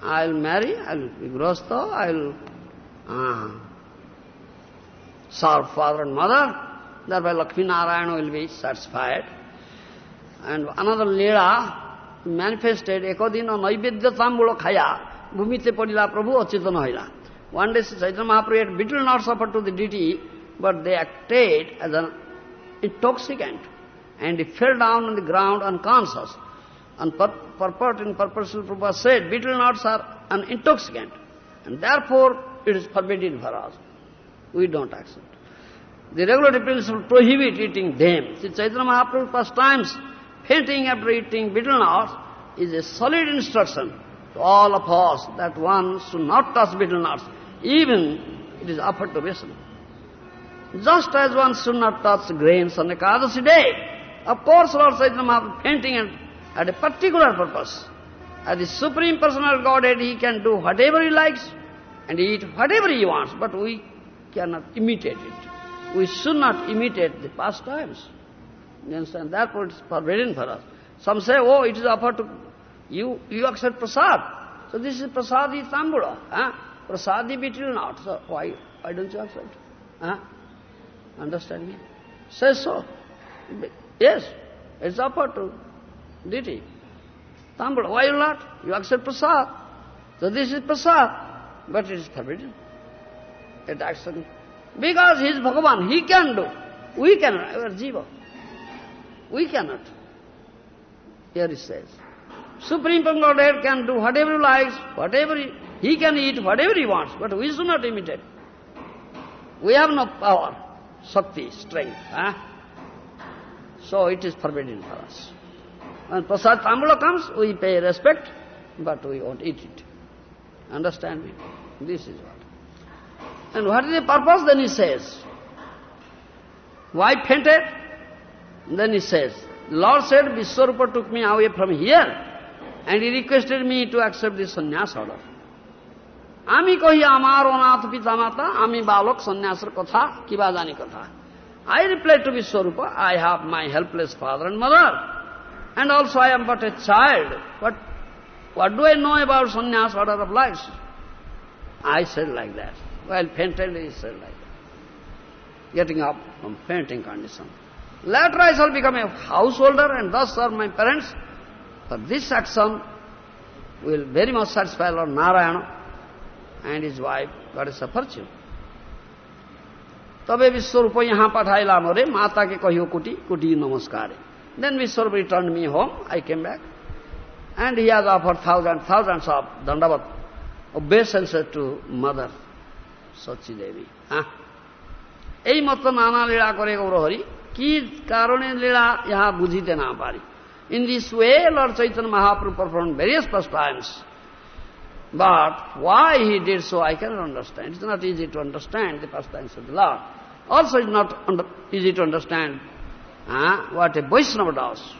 I will marry, I will be grostha, I will uh, serve father and mother. Thereby Lakshmi Narayana will be satisfied. And another Leela manifested, ekodina naivedya tambulo khaya, bhumite padila prabhu achetana hoila. One day Chaitanya Mahaprabhu had betel nuts offered to the deity, but they acted as an intoxicant. And he fell down on the ground unconscious. And pur purport in purposeful Prabhupada said, betel nuts are an intoxicant. And therefore it is forbidden for us. We don't accept. The regulatory principle prohibit eating them. See, Chaitanya Mahaprabhu first times fainting after eating betel nuts is a solid instruction to all of us that one should not touch betel nuts, even it is offered to Vishnu. Just as one should not touch grains on Ekadasi day. Of course, Lord Chaitanya fainting and had a particular purpose. As the Supreme Personal Godhead, He can do whatever He likes and eat whatever He wants, but we cannot imitate it. We should not imitate the pastimes. You understand? Therefore it is forbidden for us. Some say, oh, it is offered to you, you accept prasad. So this is prasadi tambula. Huh? Prasadi betel not. So why, why don't you accept? Huh? Understand me? Say so. Yes, it's offered to deity. Tambula, why you not? You accept prasad. So this is prasad, but it is forbidden. It accepts. Because he is Bhagavan, he can do. We cannot, our jiva. We cannot. Here it says. Supreme Godhead can do whatever he likes, whatever he, he can eat whatever he wants, but we should not imitate. We have no power, shakti, strength. Huh? So it is forbidden for us. When prasad tambula comes, we pay respect, but we won't eat it. Understand me? This is what. And what is the purpose? Then he says, why fainted? Then he says, Lord said, Vishwarupa took me away from here and he requested me to accept the sannyas order. আমি কহি আমার অনাথ পিতা মাতা আমি বালক সন্ন্যাসের কথা কিবা জানি কথা I replied to Vishwarupa, I have my helpless father and mother, and also I am but a child. What, what do I know about sannyas order of life? I said like that. While fainted, he said like that. Getting up from fainting condition. Later I shall become a householder and thus serve my parents. For this action will very much satisfy Lord Narayana and his wife, Goddess of Fortune. तबे विश्वरूप यहाँ पठाइला मोरे माता के कहियो कुटी कुटी नमस्कार then Vishwarup return me home I came back and he has offered thousands, thousands of dandavat obeisances to mother Sachi Devi. হ্যাঁ এই মতো নানা লীলা করে গৌরহরি কি কারণে লীলা ইহা বুঝিতে না পারি in this way Lord Chaitanya Mahaprabhu performed various pastimes but why he did so I cannot understand. It's not easy to understand the pastimes of the Lord. Also it's not easy to understand what a Vaishnava does.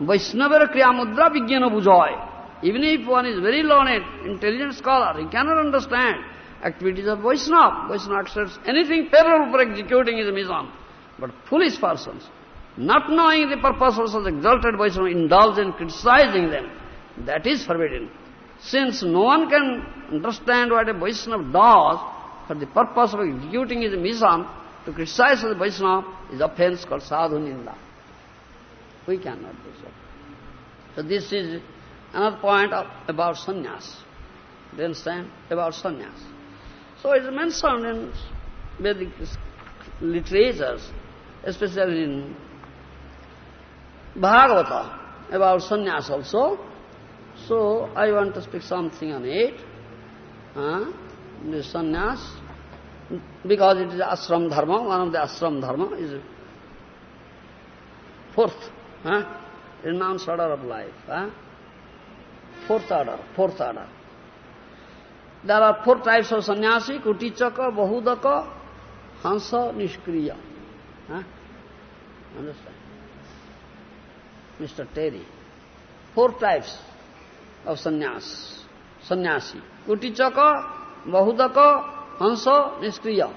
Vaishnava Kriya Mudra Vijnana Bujoy. Even if one is very learned, intelligent scholar, he cannot understand activities of Vaishnava. Vaishnava accepts anything parallel for executing his mission. But foolish persons, not knowing the purpose of such exalted Vaishnava, indulge in criticizing them. That is forbidden. Since no one can understand what a Vaishnava does for the purpose of executing his mission, to criticize the Vaishnava is offense called sadhu ninda. We cannot do so. So this is another point of, about sannyas. Do you understand? About sannyas. So it is mentioned in Vedic literatures, especially in Bhagavata, about sannyas also. So I want to speak something on it. Huh? The sannyas, because it is ashram dharma, one of the ashram dharma is fourth, huh? renounced order of life. Huh? Fourth order, fourth order. There are four types of sannyasi, kutichaka, bahudaka, hansa, nishkriya. Huh? Understand? Mr. Terry. Four types of sannyas, sannyasi. Kutichaka, bahudaka, hansa, nishkriya.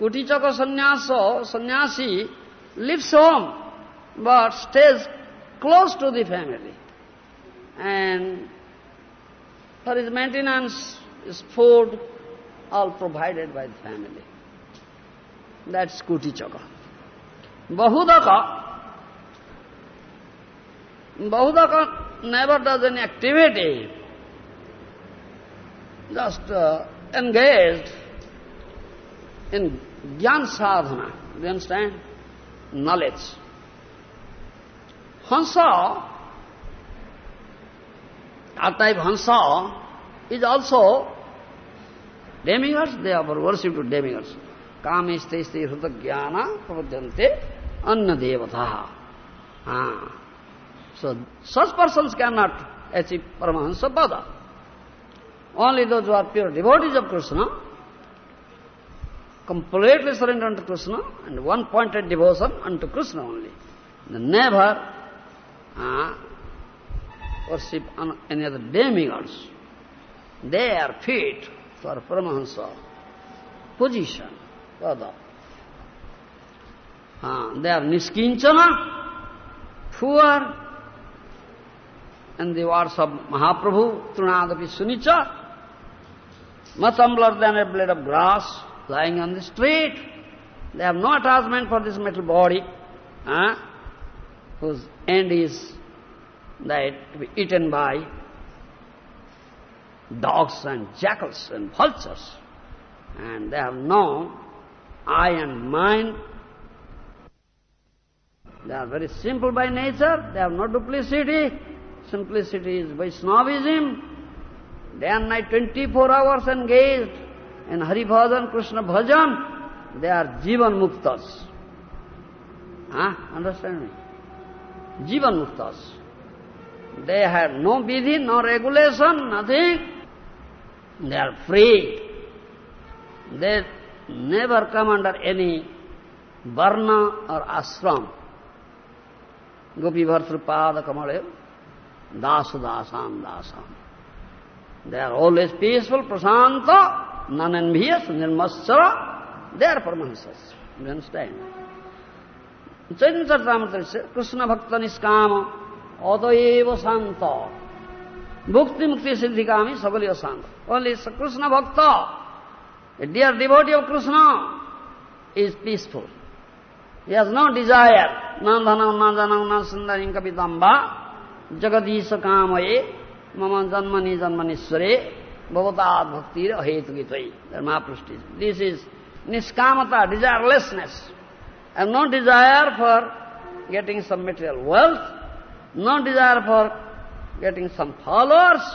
Kutichaka sannyasa, sannyasi lives home but stays close to the family. And for his maintenance, his food, all provided by the family. That's Kutichaka. Bahudaka, Bahudaka never does any activity, just uh, engaged in jnana sadhana. Do you understand? Knowledge. Hansa, that type Hansa, is also demigods, they offer worship to demigods. Kamiste ste hrutagyana pravadhyante anna devataha. Ah. So, such persons cannot achieve Paramahansa Pada. Only those who are pure devotees of Krishna, completely surrender unto Krishna, and one-pointed devotion unto Krishna only. They never uh, worship any other demigods. They are fit for Paramahansa position, Pada. Uh, they are niskinchana, poor, and the words of Mahaprabhu, Trunadapi Sunicha, much humbler than a blade of grass lying on the street. They have no attachment for this metal body, uh, whose end is that to be eaten by dogs and jackals and vultures. And they have no eye and mind. They are very simple by nature, they have no duplicity. Simplicity is Vaishnavism. Day and night, 24 hours engaged in Hari Bhajan, Krishna Bhajan. They are Jivan Muktas. Huh? Understand me? Jivan Muktas. They have no vidhi, no regulation, nothing. They are free. They never come under any varna or ashram. Gopi Bhartrapada Kamale, Dasu Dasam Dasam. They are always peaceful, prasanta, non-envious, nirmasara. They are paramahamsas. You understand? Chaitanya Charitamrita says, Krishna Bhakta Niskama, Adaeva Santa. Bhukti Mukti Siddhikami Sagalya Santa. Only Krishna Bhakta, a dear devotee of Krishna, is peaceful. He has no desire. Na dhanam, na janam, na sundarim kapitamba, जगदीश काम ये मम जन्म नि जन्म निश्वरे भवता भक्ति हेतु गीत धर्मापृष्टि this is निष्कामता desirelessness and no desire for getting some material wealth no desire for getting some followers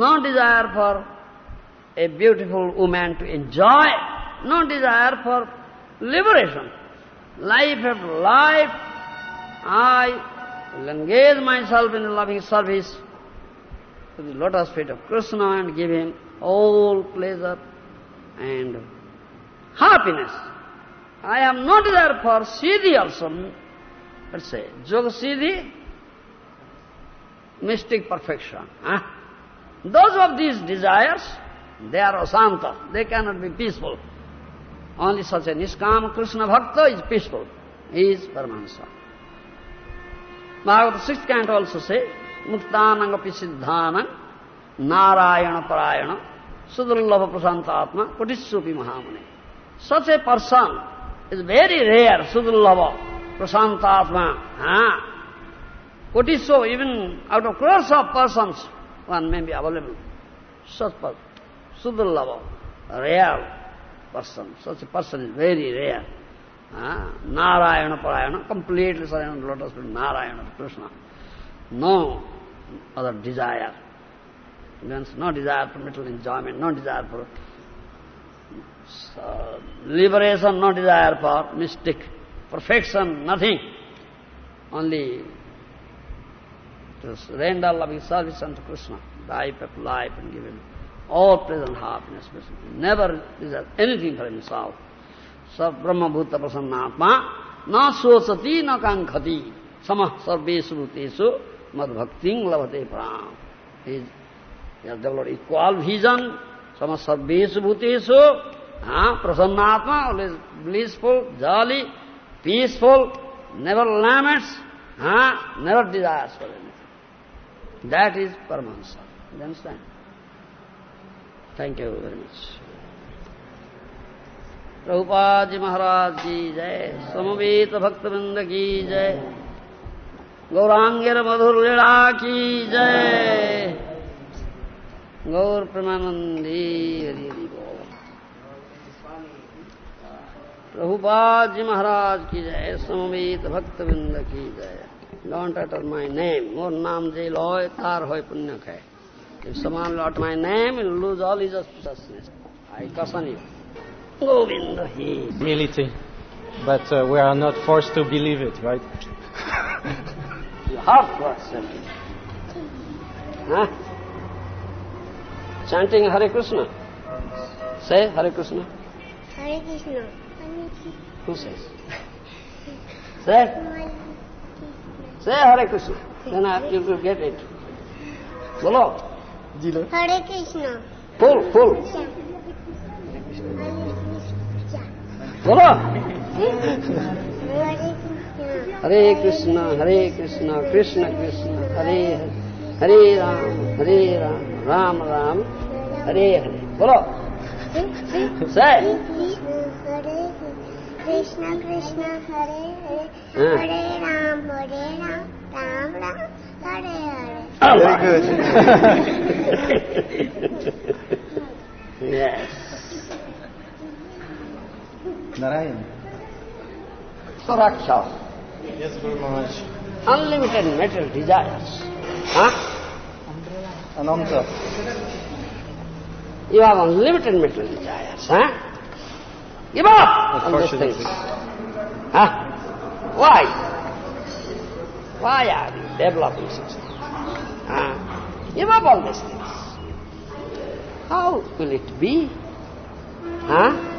no desire for a beautiful women to enjoy no desire for liberation life F life I will engage myself in loving service to the lotus feet of Krishna and give him all pleasure and happiness. I am not there for Siddhi also. Let's say, Yoga Siddhi, mystic perfection. Huh? Those of these desires, they are asanta, they cannot be peaceful. Only such a Niskama Krishna Bhakta is peaceful. He is Paramahansa. Bhagavata sixth canto also say, Muktanangapi Siddhanang Narayana Parayana Sudurlava Prasantatma Kotissupi Mahamuni. Such a person is very rare, Sudurlava Prasantatma. Ah. Kotiso, even out of crores of persons, one may be available. Such person, Sudurlava, rare person. Such a person is very rare. Narayana Parayana, completely surrendered lotus feet, Narayana, Krishna. No other desire. Means no desire for material enjoyment, no desire for uh, liberation, no desire for mystic perfection, nothing. Only to surrender loving service unto Krishna, life after life and give him all present happiness. Never desire anything for himself. Sa Brahma Bhuta Prasannatma na sosati na kankhati samah sarvesu bhutesu madbhakting lavate pram. He has developed equal vision, samah sarvesu bhutesu, ah, prasannatma, always blissful, jolly, peaceful, never laments, ah, never desires for anything. That is Paramahansa. You understand? Thank you very much. Prabhupada ji Maharaj की जय। समवेत भक्तवृंद की जय। गौरांगेर मधुर लीला की जय। गौर प्रेमानंदी हरि हरि प्रभुपाद जी महाराज की जय। समवेत भक्तवृंद की जय। डोंट utter my name मोर नाम जे लय तार होय पुण्य someone will utter my name, he will lose all. I caution you. Govinda, he is. Humility. But uh, we are not forced to believe it, right? You have to accept it. Huh? Chanting Hare Krishna. Say Hare Krishna. Hare Krishna. Who says? Say. Say Hare Krishna. Then I, you will get it. Bolo. Hare Krishna. Full, full. Bolo. Hare Hare Krishna. Krishna, Hare Krishna, Krishna Krishna, Hare Hare, Hare Ram, Hare Ram, Ram Ram, Hare Hare. Bolo. Say. Krishna Krishna Hare Hare Hmm. Hare Ram Hare Ram Ram Ram Hare Hare Very good. yes. Narayan. Suraksha. Yes, Guru Maharaj. Unlimited material desires. Huh? Ananta. You have unlimited material desires. Huh? Give up on those things. Huh? Why? Why are you developing such things? Ah, give up all these things. How will it be? Huh?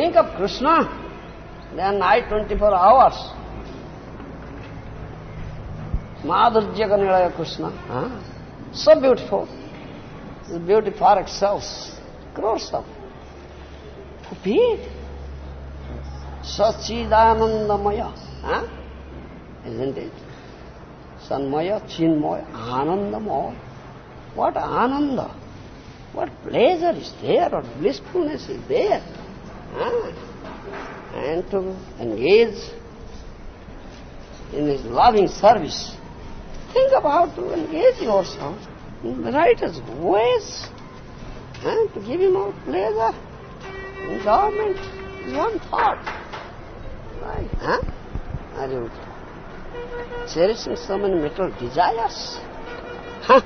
Think of Krishna, and night, 24 hours. Madhurya Kanilaya Krishna. Huh? So beautiful. Beauty for itself. Crores of appeared. Sachidanandamaya. Huh? Isn't it? Sanmaya, Chinmaya, ananda Anandamaya. What ananda, what pleasure is there, what blissfulness is there. And to engage in his loving service. Think about to engage yourself in the righteous ways and to give him all pleasure, enjoyment is one thought. Right? Huh? Are you cherishing so many material desires? Huh?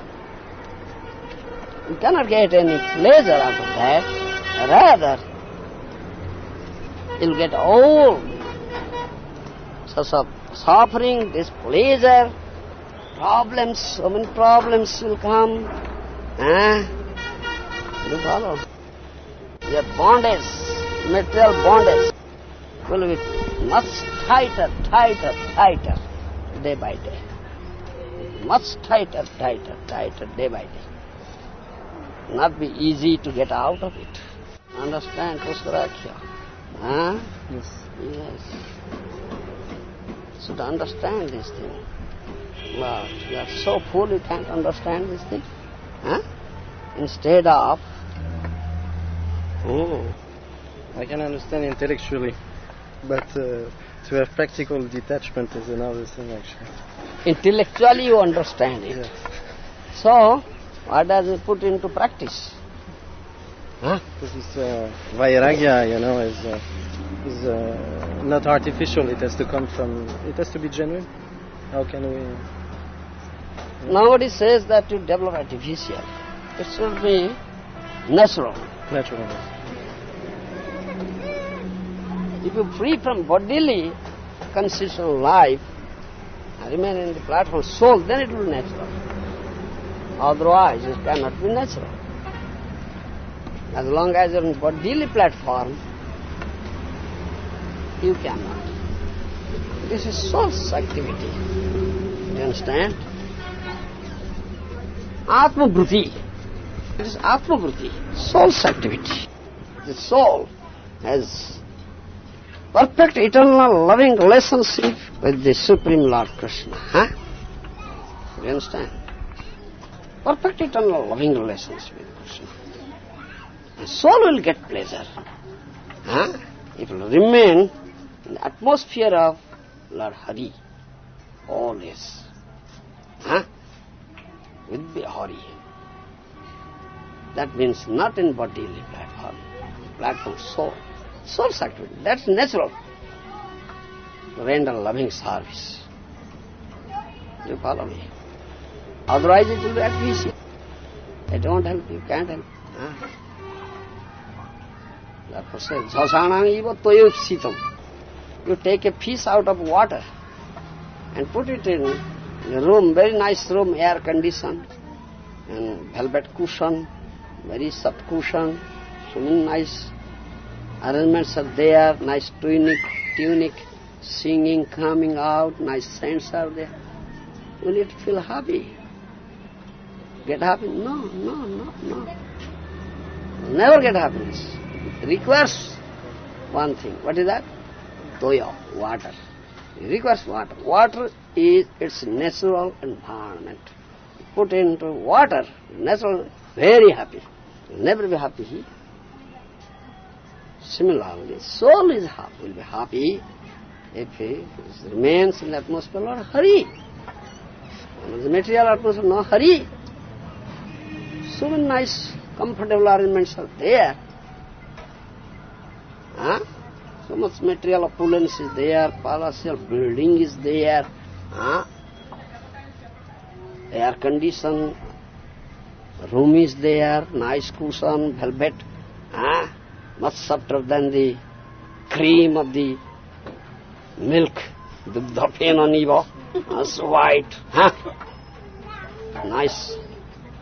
You cannot get any pleasure out of that. Rather, you'll get all sorts of suffering, displeasure, problems, so many problems will come. Eh? Huh? You follow? Your bondage, material bondage, will be much tighter, tighter, tighter, day by day. Much tighter, tighter, tighter, day by day. Not be easy to get out of it. Understand, Pushkarakya? Huh? Yes. Yes. Should understand this thing. But you are so fool you can't understand this thing. Huh? Instead of... Oh, I can understand intellectually, but uh, to have practical detachment is another thing, actually. intellectually you understand it. Yes. So, what does it put into practice? Huh? This is uh, vairagya, you know, is uh, is uh, not artificial. It has to come from. It has to be genuine. How can we? Nobody says that you develop artificial. It should be natural. Natural. If you free from bodily constitutional life, and remain in the platform soul, then it will be natural. Otherwise, it cannot be natural. As long as you're in bodily platform, you cannot. This is soul's activity. You understand? Atma Bhuti. It is Atma Bhuti, soul's activity. The soul has perfect eternal loving relationship with the Supreme Lord Krishna. Huh? You understand? Perfect eternal loving relationship with Krishna. The soul will get pleasure. Huh? It will remain in the atmosphere of Lord Hari always. Huh? With the Hari. That means not in bodily platform, platform soul. Soul's activity, that's natural. To render loving service. You follow me? Otherwise it will be artificial. It don't help you, can't help. Huh? Therefore says, eva toyopsitam. You take a piece out of water and put it in a room, very nice room, air conditioned, and velvet cushion, very soft cushion, so nice arrangements are there, nice tunic, tunic, singing coming out, nice scents are there. Will it feel happy? Get happy? No, no, no, no. Never get happiness. Requires one thing. What is that? Toya, water. It requires water. Water is its natural environment. Put into water, natural, very happy. Never be happy. Similarly, soul is happy, will be happy if he remains in the atmosphere Hari. And the material atmosphere, no Hari. So many nice, comfortable arrangements are there. Huh? So much material opulence is there, palatial building is there, huh? air condition, room is there, nice cushion, velvet, huh? much softer than the cream of the milk. the Dugdha Penaniva, as white. Huh? Nice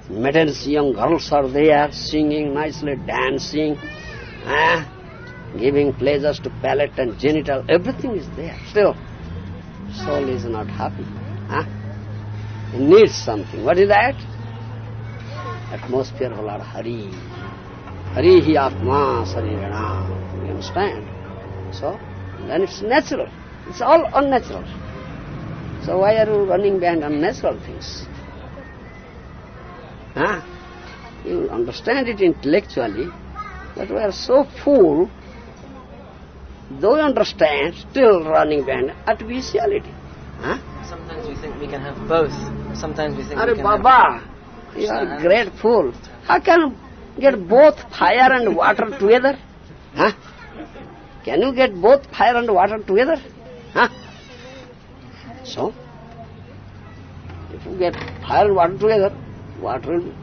maidens, young girls are there, singing nicely, dancing, huh? Giving pleasures to palate and genital, everything is there. Still, soul is not happy. Huh? It needs something. What is that? Atmosphere of Lord Hari. Hari hi Atma Sarirana. You understand? So, then it's natural. It's all unnatural. So why are you running behind unnatural things? Huh? You understand it intellectually, but we are so fool, though you understand, still running behind artificiality. Huh? Sometimes we think we can have both. Sometimes we think Are we can Baba, have... you are a great fool. How can you get both fire and water together? Huh? Can you get both fire and water together? Huh? So, if you get fire and water together, water will,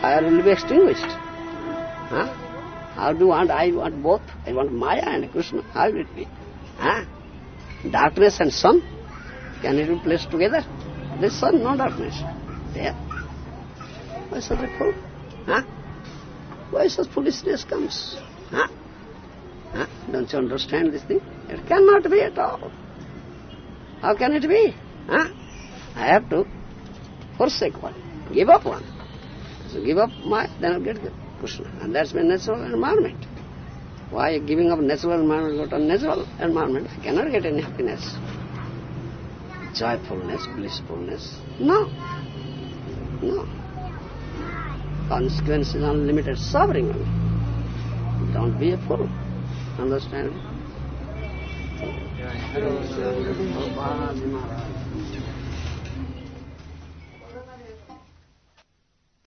fire will be extinguished. Huh? How do you want? I want both. I want Maya and Krishna. How will it be? Huh? Darkness and sun, can it be placed together? There is sun, no darkness. There. Why such a fool? Huh? Why such foolishness comes? Huh? Huh? Don't you understand this thing? It cannot be at all. How can it be? Huh? I have to forsake one, give up one. So give up my, then I'll get Krishna. And that's my natural environment. Why giving up natural environment, not natural environment? I cannot get any happiness. Joyfulness, blissfulness. No. No. Consequence is unlimited suffering only. Don't be a fool. Understand? Right. Balaji Maharaj.